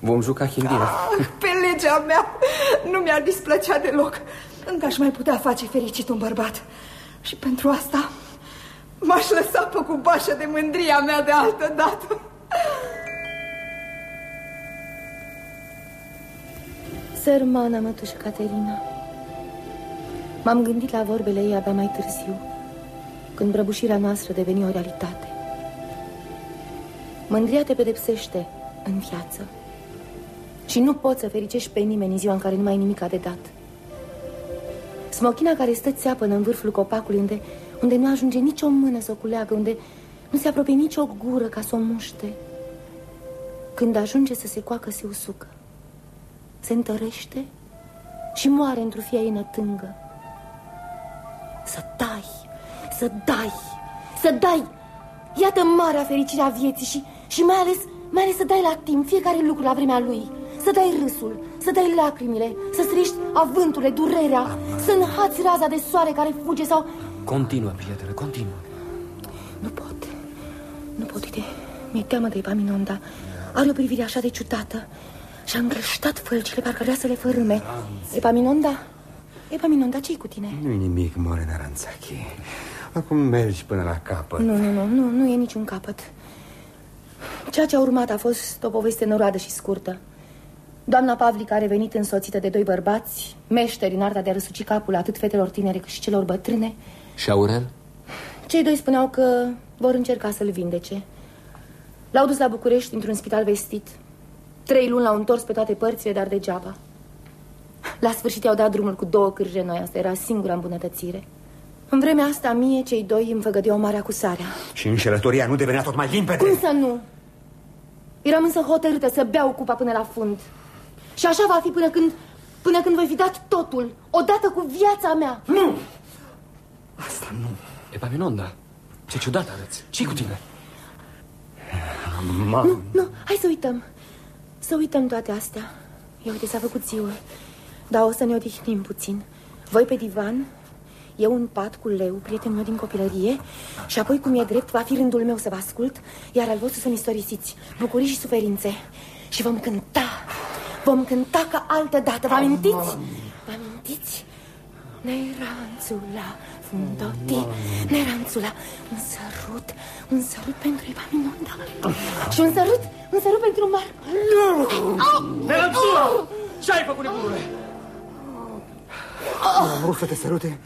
Speaker 14: vom juca hindina.
Speaker 6: Ah, pe legea mea nu mi-ar displăcea deloc. Încă aș mai putea face fericit un bărbat. Și pentru asta m-aș lăsa pe cubașă de mândria mea de altă dată.
Speaker 5: Sărmana mătușă Caterina M-am gândit la vorbele ei abia mai târziu Când prăbușirea noastră deveni o realitate. Mândria te pedepsește în viață. Și nu poți să fericești pe nimeni în ziua în care nu mai ai nimic de dat. Smochina care stă țeapănă în vârful copacului unde, unde nu ajunge nicio mână să o culeagă Unde nu se apropie nicio gură ca să o muște. Când ajunge să se coacă, se usucă. Se întărește și moare într-o fie ei nătângă. Să dai, să dai, să dai! Iată marea fericire a vieții și, și mai ales, mai ales să dai la timp fiecare lucru la vremea lui. Să dai râsul, să dai lacrimile, să striști avânturile, durerea, să înhați raza de soare care fuge sau...
Speaker 14: Continuă, prietene, continuă.
Speaker 5: Nu pot, nu pot, uite, mi-e teamă de Epaminonda. Are o privire așa de ciudată și-a îngrăștat fălcile, parcă vrea să le fărâme. Epaminonda, Epaminonda, ce-i cu tine?
Speaker 11: Nu-i nimic, More Naranțachi. Acum mergi până la capăt.
Speaker 5: Nu, nu, nu, nu, nu e niciun capăt. Ceea ce a urmat a fost o poveste noroadă și scurtă. Doamna Pavlica a revenit însoțită de doi bărbați, meșteri în arta de a răsuci capul atât fetelor tinere cât și celor bătrâne.
Speaker 14: Și Aurel?
Speaker 5: Cei doi spuneau că vor încerca să-l vindece. L-au dus la București într-un spital vestit. Trei luni l-au întors pe toate părțile, dar degeaba. La sfârșit i-au dat drumul cu două cârje noi, asta era singura îmbunătățire. În vremea asta, mie, cei doi îmi făgădeau mare acusarea.
Speaker 11: Și înșelătoria nu devenea tot mai limpede?
Speaker 5: Cum să nu? Eram însă hotărâtă să beau cupa până la fund. Și așa va fi până când, până când voi fi dat totul, odată cu viața mea.
Speaker 11: Nu!
Speaker 14: Asta nu. Epaminonda, ce ciudat arăți. ce cu tine?
Speaker 11: Mam.
Speaker 5: Nu, nu, hai să uităm. Să uităm toate astea. Ia uite, s-a făcut ziua. Dar o să ne odihnim puțin. Voi pe divan, eu în pat cu leu, prietenul meu din copilărie. Și apoi, cum e drept, va fi rândul meu să vă ascult Iar al vostru să-mi istorisiți bucurii și suferințe. Și vom cânta, vom cânta ca altă dată. Vă amintiți? Vă amintiți? Neranțula, fundoti, neranțula Un sărut, un sărut pentru Epaminonda Și un sărut, un sărut pentru Marco
Speaker 2: Neranțula! Ce ai făcut, nebunule?
Speaker 11: Am vrut să te sărute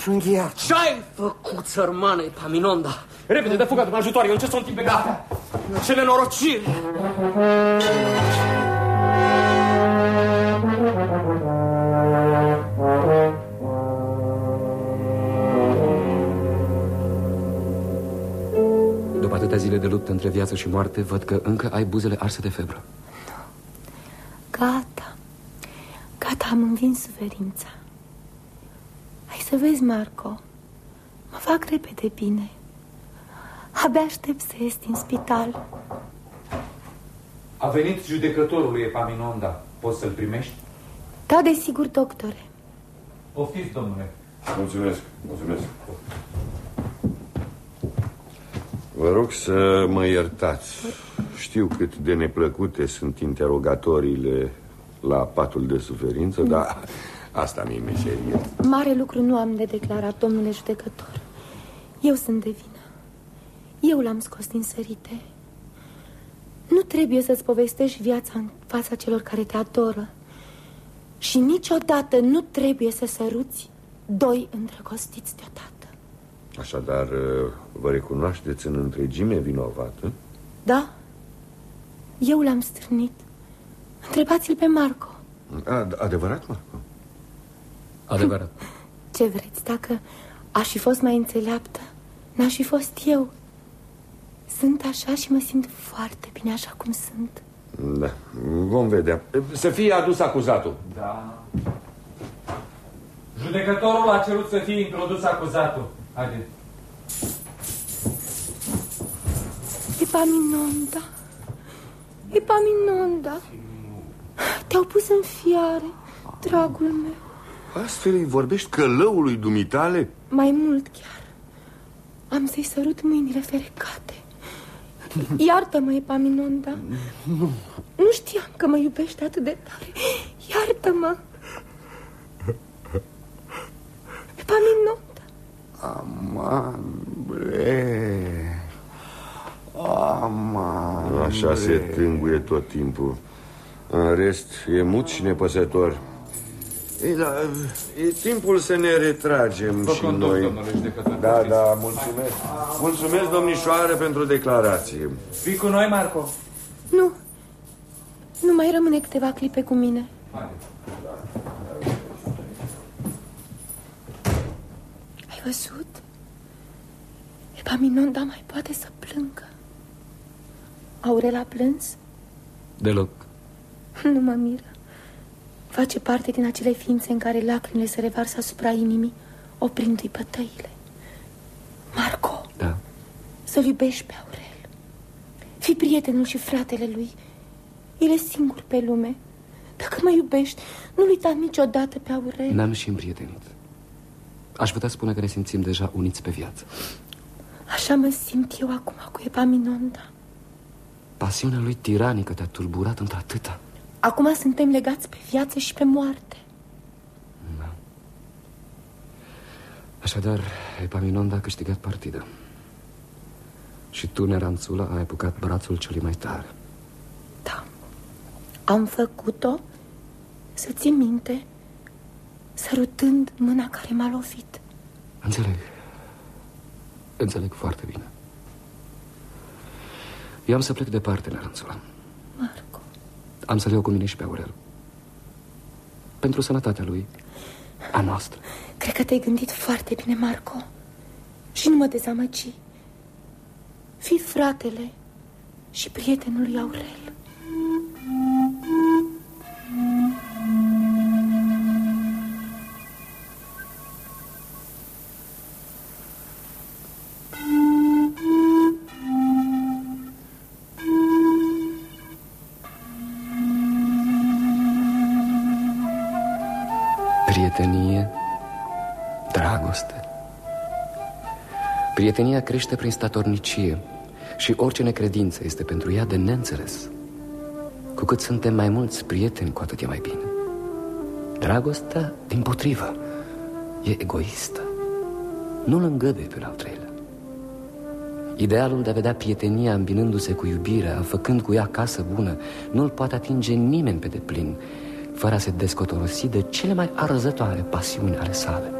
Speaker 11: și îngheiat.
Speaker 2: Ce ai făcut, sărmană, Epaminonda? Repede, dă fuga, domnul ajutoare, eu încerc să o întind pe gata. Ce nenorocire!
Speaker 14: După atâtea zile de luptă între viață și moarte, văd că încă ai buzele arse de febră.
Speaker 5: Gata, gata, am învins suferința Hai să vezi, Marco Mă fac repede bine Abia aștept să ies din spital
Speaker 9: A venit judecătorul lui Epaminonda. Poți să-l primești?
Speaker 5: Da, desigur, doctore
Speaker 9: Poftiți, domnule.
Speaker 26: Mulțumesc, mulțumesc. Vă rog să mă iertați. Știu cât de neplăcute sunt interogatoriile la patul de suferință, dar asta mi-e meserie.
Speaker 5: Mare lucru nu am de declarat, domnule judecător. Eu sunt de vină. Eu l-am scos din sărite. Nu trebuie să-ți povestești viața în fața celor care te adoră. Și niciodată nu trebuie să săruți doi îndrăgostiți deodată.
Speaker 26: Așadar, vă recunoașteți în întregime vinovată?
Speaker 5: Da? Eu l-am strânit. Întrebați-l pe Marco.
Speaker 26: Ad adevărat, Marco?
Speaker 2: Adevărat.
Speaker 5: Ce vreți, dacă aș fi fost mai înțeleaptă, n-aș fi fost eu. Sunt așa și mă simt foarte bine așa cum sunt.
Speaker 26: Da, vom vedea. Să fie adus acuzatul.
Speaker 9: Da. Judecătorul a cerut să fie introdus acuzatul. Haideți.
Speaker 5: Epaminonda. Epaminonda. Te-au pus în fiare, dragul meu.
Speaker 26: Astfel îi vorbești călăului dumitale?
Speaker 5: Mai mult chiar. Am să-i sărut mâinile ferecate. Iartă-mă, Epaminonda.
Speaker 26: Nu.
Speaker 5: Nu știam că mă iubești atât de tare. Iartă-mă. Epaminonda.
Speaker 26: Amable. Amable. Așa se tânguie tot timpul. În rest, e mut și nepăsător. Ei, da, e timpul să ne retragem
Speaker 9: Vă
Speaker 26: și
Speaker 9: conduc,
Speaker 26: noi.
Speaker 9: domnule judecător.
Speaker 26: Da, da, mulțumesc. Mulțumesc, domnișoară, pentru declarație.
Speaker 9: Fii cu noi, Marco.
Speaker 5: Nu. Nu mai rămâne câteva clipe cu mine. Ai văzut? Epaminonda mai poate să plângă. Aurel a plâns?
Speaker 2: Deloc.
Speaker 5: Nu mă miră. Face parte din acele ființe în care lacrimile se revarsă asupra inimii, oprindu-i pătăile. Marco!
Speaker 2: Da.
Speaker 5: Să-l iubești pe Aurel. Fii prietenul și fratele lui. El e singur pe lume. Dacă mă iubești, nu-l uita niciodată pe Aurel.
Speaker 2: Ne-am și împrietenit. Aș putea spune că ne simțim deja uniți pe viață.
Speaker 5: Așa mă simt eu acum cu Epaminonda.
Speaker 2: Pasiunea lui tiranică te-a tulburat într-atâta.
Speaker 5: Acum suntem legați pe viață și pe moarte.
Speaker 2: Așadar, Epaminonda a câștigat partida. Și tu, Neranțula, ai apucat brațul celui mai tare.
Speaker 5: Am făcut-o să ții minte, sărutând mâna care m-a lovit.
Speaker 2: Înțeleg. Înțeleg foarte bine. Eu am să plec departe, Neranțula.
Speaker 5: Marco.
Speaker 2: Am să-l iau cu mine și pe Aurel. Pentru sănătatea lui, a noastră.
Speaker 5: Cred că te-ai gândit foarte bine, Marco. Și nu mă dezamăgi. Fii fratele și prietenul lui Aurel.
Speaker 2: Prietenia crește prin statornicie și orice necredință este pentru ea de neînțeles. Cu cât suntem mai mulți prieteni, cu atât e mai bine. Dragostea, din potrivă, e egoistă. Nu-l îngăduie pe un al treilea. Idealul de a vedea prietenia îmbinându-se cu iubirea, făcând cu ea casă bună, nu-l poate atinge nimeni pe deplin, fără a se descotorosi de cele mai arzătoare pasiuni ale sale.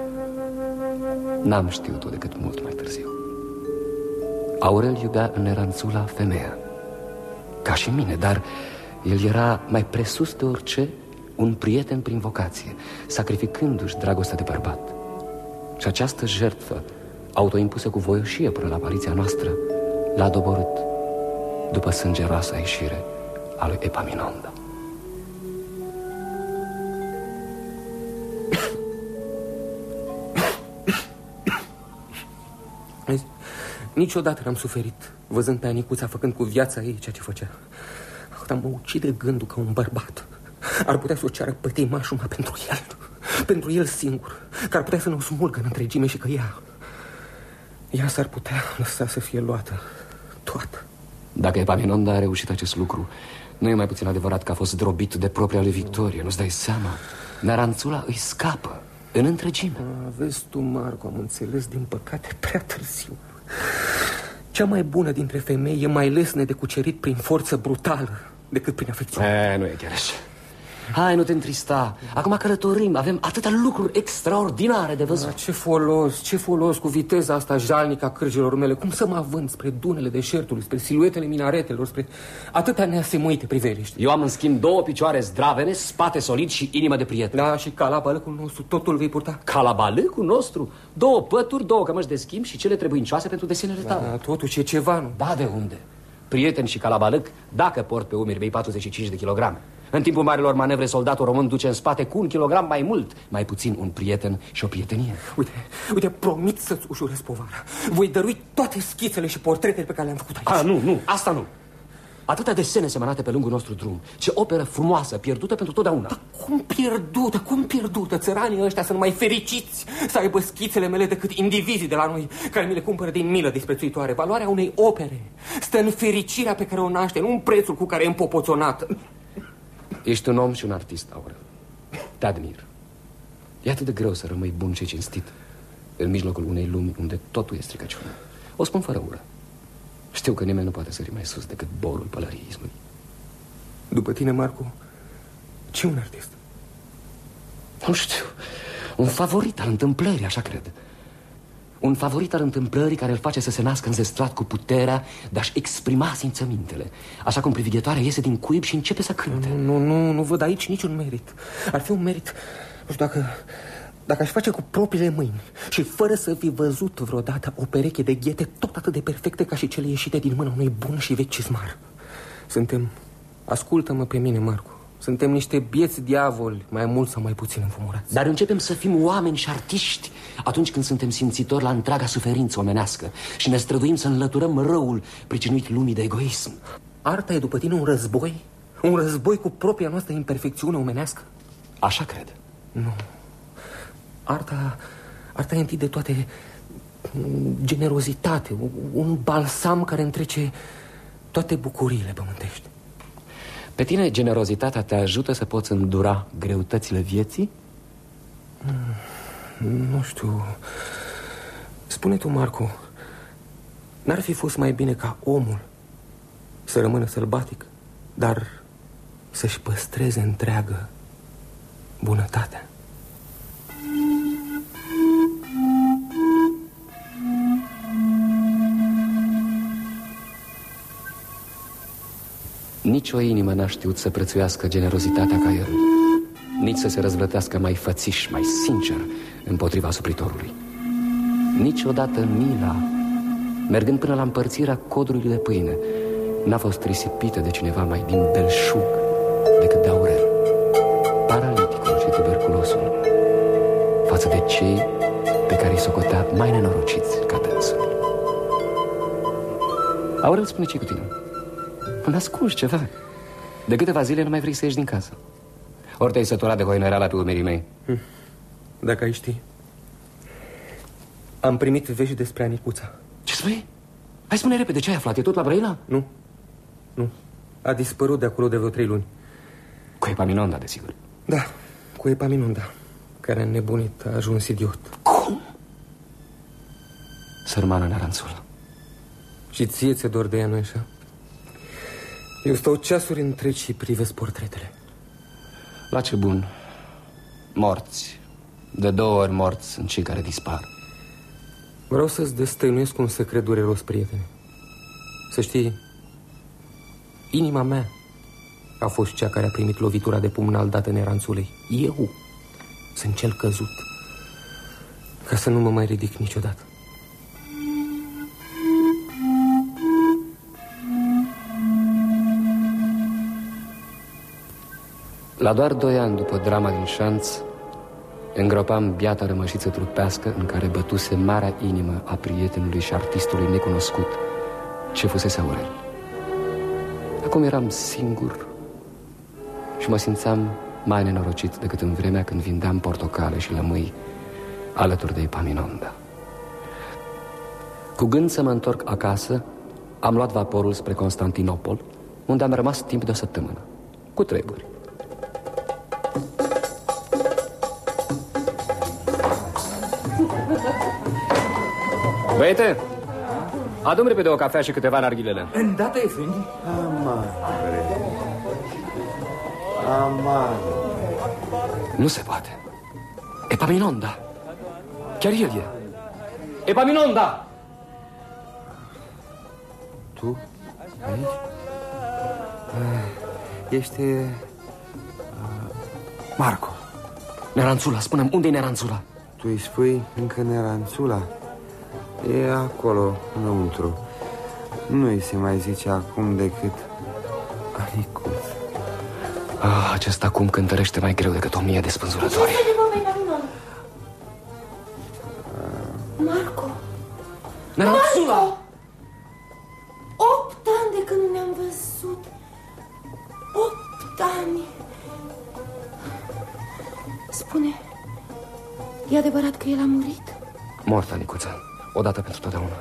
Speaker 2: N-am știut-o decât mult mai târziu. Aurel iubea în Neranțula femeia, ca și mine, dar el era mai presus de orice un prieten prin vocație, sacrificându-și dragostea de bărbat. Și această jertfă, autoimpusă cu voioșie până la apariția noastră, l-a doborât după sângeroasa ieșire a lui Epaminonda.
Speaker 14: Niciodată n-am suferit văzând pe Anicuța făcând cu viața ei ceea ce făcea. Dar mă ucide gândul că un bărbat ar putea să o ceară pătimașul numai pentru el, pentru el singur, că ar putea să ne o smulgă în întregime și că ea, ea s-ar putea lăsa să fie luată
Speaker 2: Dacă Epaminonda a reușit acest lucru, nu e mai puțin adevărat că a fost drobit de propria lui victorie, nu-ți dai seama? Naranțula îi scapă în întregime.
Speaker 14: A, vezi tu, Marco, am înțeles, din păcate, prea târziu. Cea mai bună dintre femei e mai lesne de cucerit prin forță brutală decât prin afecțiune.
Speaker 2: E, nu e chiar așa. Hai, nu te întrista. Acum călătorim, avem atâtea lucruri extraordinare de văzut.
Speaker 14: Dar ce folos, ce folos cu viteza asta jalnică a cârgelor mele. Cum să mă având spre dunele deșertului, spre siluetele minaretelor, spre atâtea neasemuite priveliști.
Speaker 2: Eu am în schimb două picioare zdravene, spate solid și inimă de prieten.
Speaker 14: Da, și calabalăcul nostru, totul vei purta.
Speaker 2: Calabalăcul nostru? Două pături, două cămăși de schimb și cele trebuincioase pentru desenele tale.
Speaker 14: Da, totuși e ceva, nu?
Speaker 2: Da, de unde? Prieten și calabalăc, dacă port pe umeri vei 45 de kilograme. În timpul marilor manevre, soldatul român duce în spate cu un kilogram mai mult, mai puțin un prieten și o prietenie.
Speaker 14: Uite, uite, promit să-ți ușurez povara. Voi dărui toate schițele și portretele pe care le-am făcut aici.
Speaker 2: A, nu, nu, asta nu. Atâtea desene semănate pe lungul nostru drum. Ce operă frumoasă, pierdută pentru totdeauna.
Speaker 14: Dar cum pierdută, cum pierdută? Țăranii ăștia sunt mai fericiți să aibă schițele mele decât indivizii de la noi, care mi le cumpără din milă disprețuitoare. Valoarea unei opere stă în fericirea pe care o naște, nu în prețul cu care e împopoțonată.
Speaker 2: Ești un om și un artist, Aurel. Te admir. E atât de greu să rămâi bun și cinstit în mijlocul unei lumi unde totul e stricăciune. O spun fără ură. Știu că nimeni nu poate sări mai sus decât bolul pălăriismului.
Speaker 14: După tine, Marco, ce un artist?
Speaker 2: Nu știu. Un favorit al întâmplării, așa cred. Un favorit al întâmplării care îl face să se nască înzestrat cu puterea de a-și exprima simțămintele. Așa cum privighetoarea iese din cuib și începe să cânte.
Speaker 14: Nu, nu, nu văd aici niciun merit. Ar fi un merit, nu știu, dacă, dacă aș face cu propriile mâini și fără să fi văzut vreodată o pereche de ghete tot atât de perfecte ca și cele ieșite din mâna unui bun și vechi cizmar. Suntem, ascultă-mă pe mine, Marco, suntem niște bieți diavoli, mai mult sau mai puțin înfumurați.
Speaker 2: Dar începem să fim oameni și artiști atunci când suntem simțitori la întreaga suferință omenească și ne străduim să înlăturăm răul pricinuit lumii de egoism.
Speaker 14: Arta e după tine un război? Un război cu propria noastră imperfecțiune omenească?
Speaker 2: Așa cred.
Speaker 14: Nu. Arta, arta e întâi de toate generozitate, un balsam care întrece toate bucuriile pământești.
Speaker 2: Pe tine generozitatea te ajută să poți îndura greutățile vieții?
Speaker 14: Nu știu Spune tu, Marco N-ar fi fost mai bine ca omul Să rămână sălbatic Dar să-și păstreze întreagă bunătatea
Speaker 2: Nici o inimă n-a știut să prețuiască generozitatea ca el. Nici să se răzvrătească mai fățiș, mai sincer împotriva supritorului Niciodată mila, mergând până la împărțirea codului de pâine N-a fost risipită de cineva mai din belșug decât de Aurel Paraliticul și tuberculosul Față de cei pe care îi socotea mai nenorociți ca dânsul Aurel spune ce cu tine Îmi ascunzi ceva. De câteva zile nu mai vrei să ieși din casă. Ori te-ai săturat de hoinerala pe umerii mei.
Speaker 14: Dacă ai ști. Am primit vești despre Anicuța.
Speaker 2: Ce spui? Hai spune repede, ce ai aflat? E tot la Brăila?
Speaker 14: Nu, nu. A dispărut de acolo de vreo trei luni.
Speaker 2: Cu Epaminonda, desigur.
Speaker 14: Da, cu Epaminonda Care a nebunit, a ajuns idiot.
Speaker 2: Cum? Sărmană Naranțula
Speaker 14: Și ție ți-e dor de ea, nu așa? Eu stau ceasuri întregi și privesc portretele.
Speaker 2: La ce bun? Morți. De două ori morți sunt cei care dispar.
Speaker 14: Vreau să-ți destăinuiesc un secret dureros, prietene. Să știi Inima mea a fost cea care a primit lovitura de pumnal dată neranțulei Eu sunt cel căzut Ca să nu mă mai ridic niciodată
Speaker 2: La doar doi ani după drama din șanț Îngropam biata rămășiță trupească În care bătuse marea inimă A prietenului și artistului necunoscut Ce fusese Aurel Acum eram singur Și mă simțeam mai nenorocit Decât în vremea când vindeam portocale și lămâi Alături de Epaminonda Cu gând să mă întorc acasă Am luat vaporul spre Constantinopol, unde am rămas timp de o săptămână, cu treburi. Băiete, adu-mi repede o cafea și câteva narghilele.
Speaker 9: Îndată, Efendi?
Speaker 11: Amare. Amare.
Speaker 2: Nu se poate. Epaminonda. Chiar el e. Epaminonda!
Speaker 11: Tu? Aici? Ah, Ești... uh, Marco.
Speaker 2: Neranțula, spune unde e Neranțula?
Speaker 11: Tu îi spui încă neranțula? E acolo, înăuntru. Nu îi se mai zice acum decât Anicuț.
Speaker 2: Ah, acesta acum cântărește mai greu decât o mie de spânzurători.
Speaker 5: Marco!
Speaker 2: Neranțula!
Speaker 5: Marco! Opt ani de când ne-am văzut. Opt ani. Spune, e adevărat că el a murit?
Speaker 2: Moartă, Nicuță. Odată pentru totdeauna.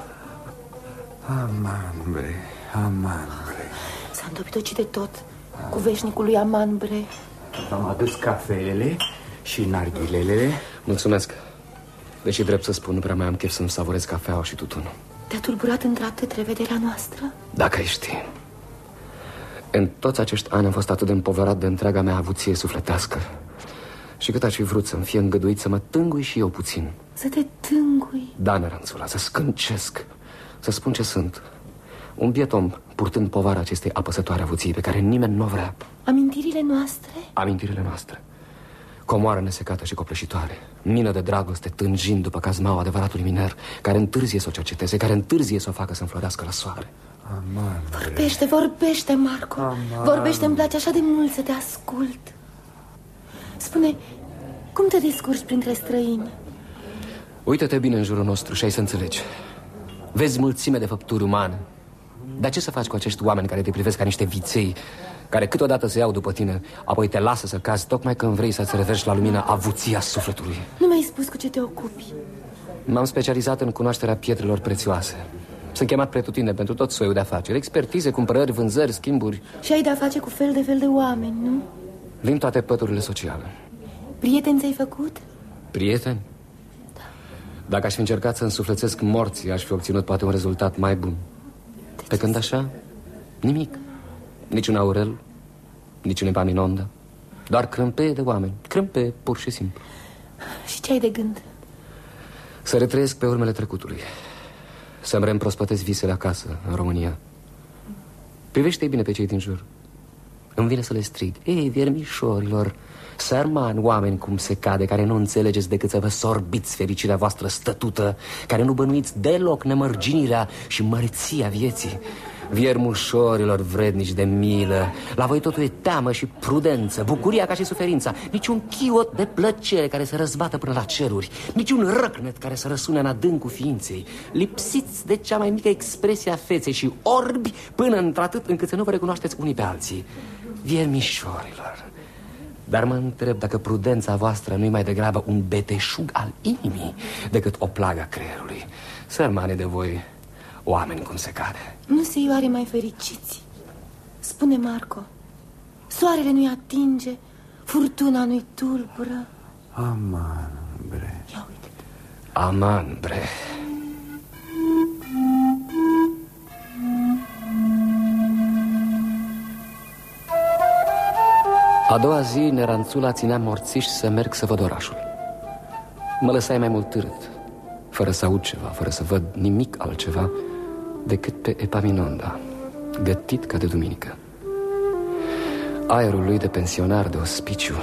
Speaker 11: Aman, bre, aman, bre.
Speaker 5: S-a îndobitocit de tot cu veșnicul lui Aman Bre.
Speaker 9: Am adus cafelele și narghilele.
Speaker 2: Mulțumesc. Deși drept să spun, nu prea mai am chef să-mi savurez cafeaua și tutunul.
Speaker 5: Te-a tulburat într-atât revederea noastră?
Speaker 2: Dacă ai ști. În toți acești ani am fost atât de împovărat de întreaga mea avuție sufletească. Și cât aș fi vrut să-mi fie îngăduit să mă tângui și eu puțin.
Speaker 5: Să te tângui.
Speaker 2: Da, Neranțula, să scâncesc, să spun ce sunt. Un biet om purtând povara acestei apăsătoare avuții pe care nimeni nu o vrea.
Speaker 5: Amintirile noastre?
Speaker 2: Amintirile noastre. Comoară nesecată și copleșitoare Mină de dragoste tânjind după cazmaua adevăratului miner Care întârzie să o cerceteze Care întârzie să o facă să înflorească la soare
Speaker 11: Aman,
Speaker 5: Vorbește, vorbește, Marco
Speaker 2: Aman.
Speaker 5: Vorbește, îmi place așa de mult să te ascult Spune, cum te descurci printre străini?
Speaker 2: Uită-te bine în jurul nostru și ai să înțelegi. Vezi mulțime de făpturi umane. Dar ce să faci cu acești oameni care te privesc ca niște viței Care câteodată se iau după tine Apoi te lasă să cazi tocmai când vrei să-ți reverși la lumină avuția sufletului?
Speaker 5: Nu mi-ai spus cu ce te ocupi.
Speaker 2: M-am specializat în cunoașterea pietrelor prețioase. Sunt chemat pretutinde pentru tot soiul de afaceri Expertize, cumpărări, vânzări, schimburi.
Speaker 5: Și ai de-a face cu fel de fel de oameni, nu?
Speaker 2: Din toate păturile sociale.
Speaker 5: Prieteni ți-ai făcut?
Speaker 2: Prieteni? Dacă aș fi încercat să însuflețesc morții Aș fi obținut poate un rezultat mai bun. Pe când așa, nimic. Nici un Aurel Nici un Epaminonda Doar crâmpe de oameni. Crâmpe, pur și simplu.
Speaker 5: Și ce ai de gând?
Speaker 2: Să retrăiesc pe urmele trecutului. Să-mi reîmprospătez visele acasă, în România. Privește-i bine pe cei din jur Îmi vine să le strig. Ei, viermișorilor Sărmani oameni cum se cade Care nu înțelegeți decât să vă sorbiți fericirea voastră stătută Care nu bănuiți deloc nemărginirea și măreția vieții. Viermușorilor vrednici de milă La voi totul e teamă și prudență Bucuria ca și suferința. Niciun chiot de plăcere care să răzbată până la ceruri Niciun răcnet care să răsune în adâncul ființei. Lipsiți de cea mai mică expresie a feței Și orbi până într-atât încât să nu vă recunoașteți unii pe alții Viermișorilor. Dar mă întreb dacă prudența voastră nu-i mai degrabă un beteșug al inimii Decât o plagă a creierului. Sărmane de voi, oameni cum se cade.
Speaker 5: Nu se oare mai fericiți? Spune, Marco Soarele nu-i atinge Furtuna nu-i tulbură.
Speaker 11: Aman, bre.
Speaker 2: Aman, bre A doua zi, Neranțula ținea morțiș să merg să văd orașul. Mă lăsai mai mult târât Fără să aud ceva, fără să văd nimic altceva Decât pe Epaminonda Gătit ca de duminică. Aerul lui de pensionar de ospiciu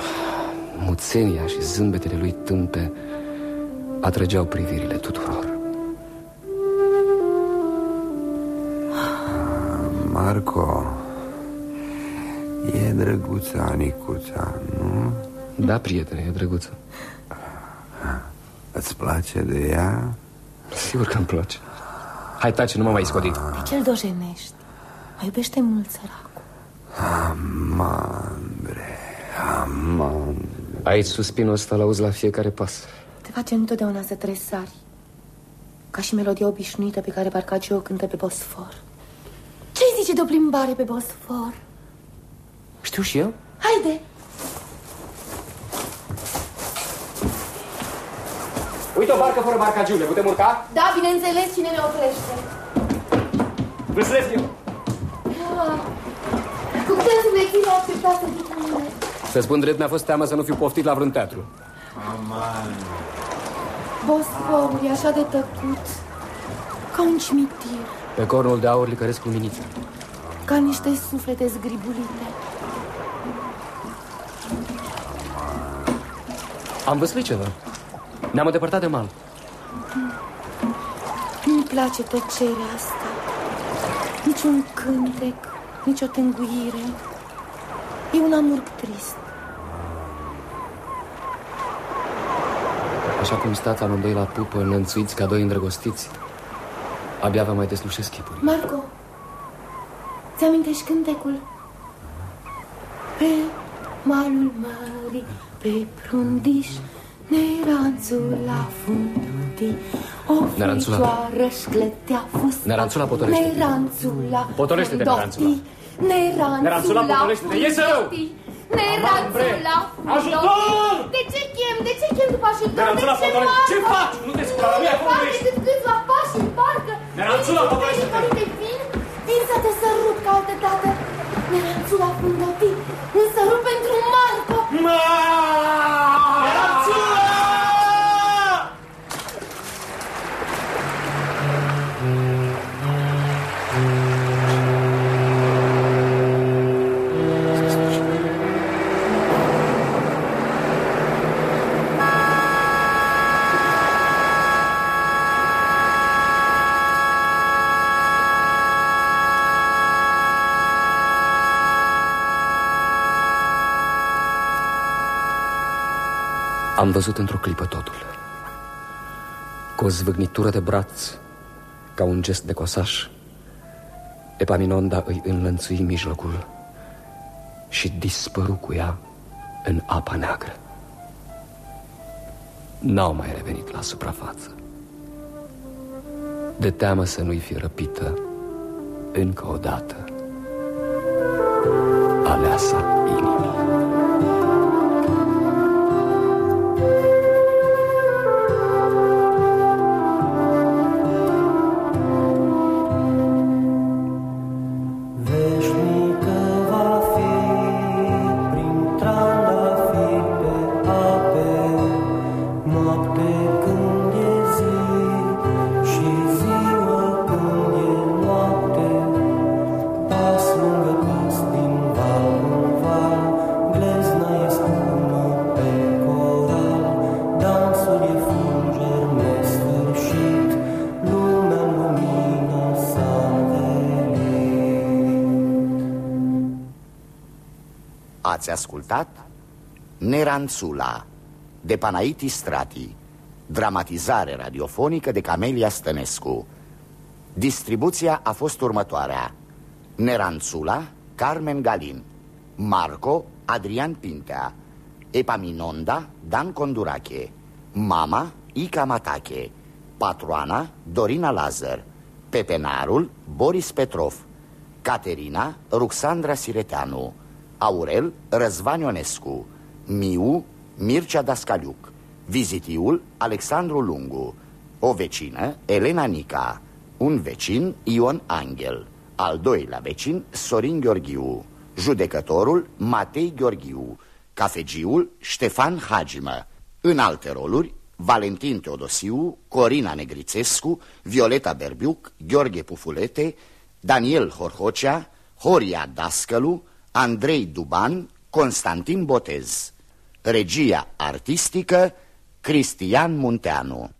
Speaker 2: Muțenia și zâmbetele lui tâmpe Atrăgeau privirile tuturor.
Speaker 11: Marco E drăguța Anicuța, nu?
Speaker 2: Da, prietene, e drăguță.
Speaker 11: Îți place de ea?
Speaker 2: Sigur că îmi place. Hai, taci, nu mă mai scodi.
Speaker 5: Pe ce-l dojenești? Mă iubește mult săracul.
Speaker 11: Aman, bre, aman
Speaker 2: Aici suspinul ăsta l-auzi la fiecare pas.
Speaker 5: Te face întotdeauna să tresari Ca și melodia obișnuită pe care Barcagio o cântă pe Bosfor. Zice de o plimbare pe Bosfor?
Speaker 2: Știu și eu.
Speaker 5: Haide!
Speaker 2: Uite o barcă fără barcagiune, putem urca?
Speaker 5: Da, bineînțeles, cine ne oprește?
Speaker 2: Vâslesc eu.
Speaker 5: Ah, Cum te subiectiv au acceptat să zic cu mine?
Speaker 2: Să spun drept, mi-a fost teamă să nu fiu poftit la vreun teatru.
Speaker 26: Aman.
Speaker 5: Bosforul e așa de tăcut, ca un cimitir,
Speaker 2: Pe cornul de aur licăresc luminițe.
Speaker 5: ca niște suflete zgribulite.
Speaker 2: Am văzut ceva. Ne-am îndepărtat de mal.
Speaker 5: Nu-mi place tăcerea asta. Nici un cântec, nici o tânguire. E un amur trist.
Speaker 2: Așa cum stați amândoi la pupă, înlănțuiți ca doi îndrăgostiți. Abia vă mai deslușesc chipul.
Speaker 5: Marco, ți-amintești cântecul? Pe malul mării, pe prundiș, neranțul la fundii, o
Speaker 2: Neranțula.
Speaker 5: fecioară șcletea fus.
Speaker 2: Neranțula potolește.
Speaker 5: Neranțula
Speaker 2: Potolește-te, Neranțula.
Speaker 5: Neranțula
Speaker 2: Neranțula, potolește-te. Iese rău!
Speaker 5: Neranțula
Speaker 2: Ajutor!
Speaker 5: De ce chem? De ce chem după ajutor?
Speaker 2: Neranțula,
Speaker 5: De ce
Speaker 2: potolește-
Speaker 5: Marco?
Speaker 2: Ce faci? Nu te scula la mine, acolo
Speaker 5: Faci
Speaker 2: ești.
Speaker 5: decât câțiva pași în barcă
Speaker 2: Neranțula,
Speaker 5: Vin,
Speaker 2: potolește-te.
Speaker 5: vin, Vin, vin să te sărut ca altă dată Neranțula fundătii Un sărut pentru Marco
Speaker 2: Neranțula! Am văzut într-o clipă totul. Cu o zvâgnitură de braț, ca un gest de cosaș, Epaminonda îi înlănțui mijlocul și dispăru cu ea în apa neagră. N-au mai revenit la suprafață. De teamă să nu-i fi răpită încă o dată aleasa inimii.
Speaker 1: Ascultat Neranțula de Panaiti Strati Dramatizare radiofonică de Camelia Stănescu. Distribuția a fost următoarea. Neranțula, Carmen Galin. Marco, Adrian Pintea. Epaminonda, Dan Condurache. Mama, Ica Matache. Patroana, Dorina Lazar Pepenarul, Boris Petrov. Caterina, Ruxandra Sireteanu Aurel, Răzvan Ionescu Miu, Mircea Dascaliuc Vizitiul, Alexandru Lungu O vecină, Elena Nica Un vecin, Ion Angel Al doilea vecin, Sorin Gheorghiu Judecătorul, Matei Gheorghiu Cafegiul, Ștefan Hagimă În alte roluri, Valentin Teodosiu, Corina Negrițescu, Violeta Berbiuc, Gheorghe Pufulete, Daniel Horhocea, Horia Dascălu, Andrei Duban, Constantin Botez. Regia artistică, Cristian Munteanu.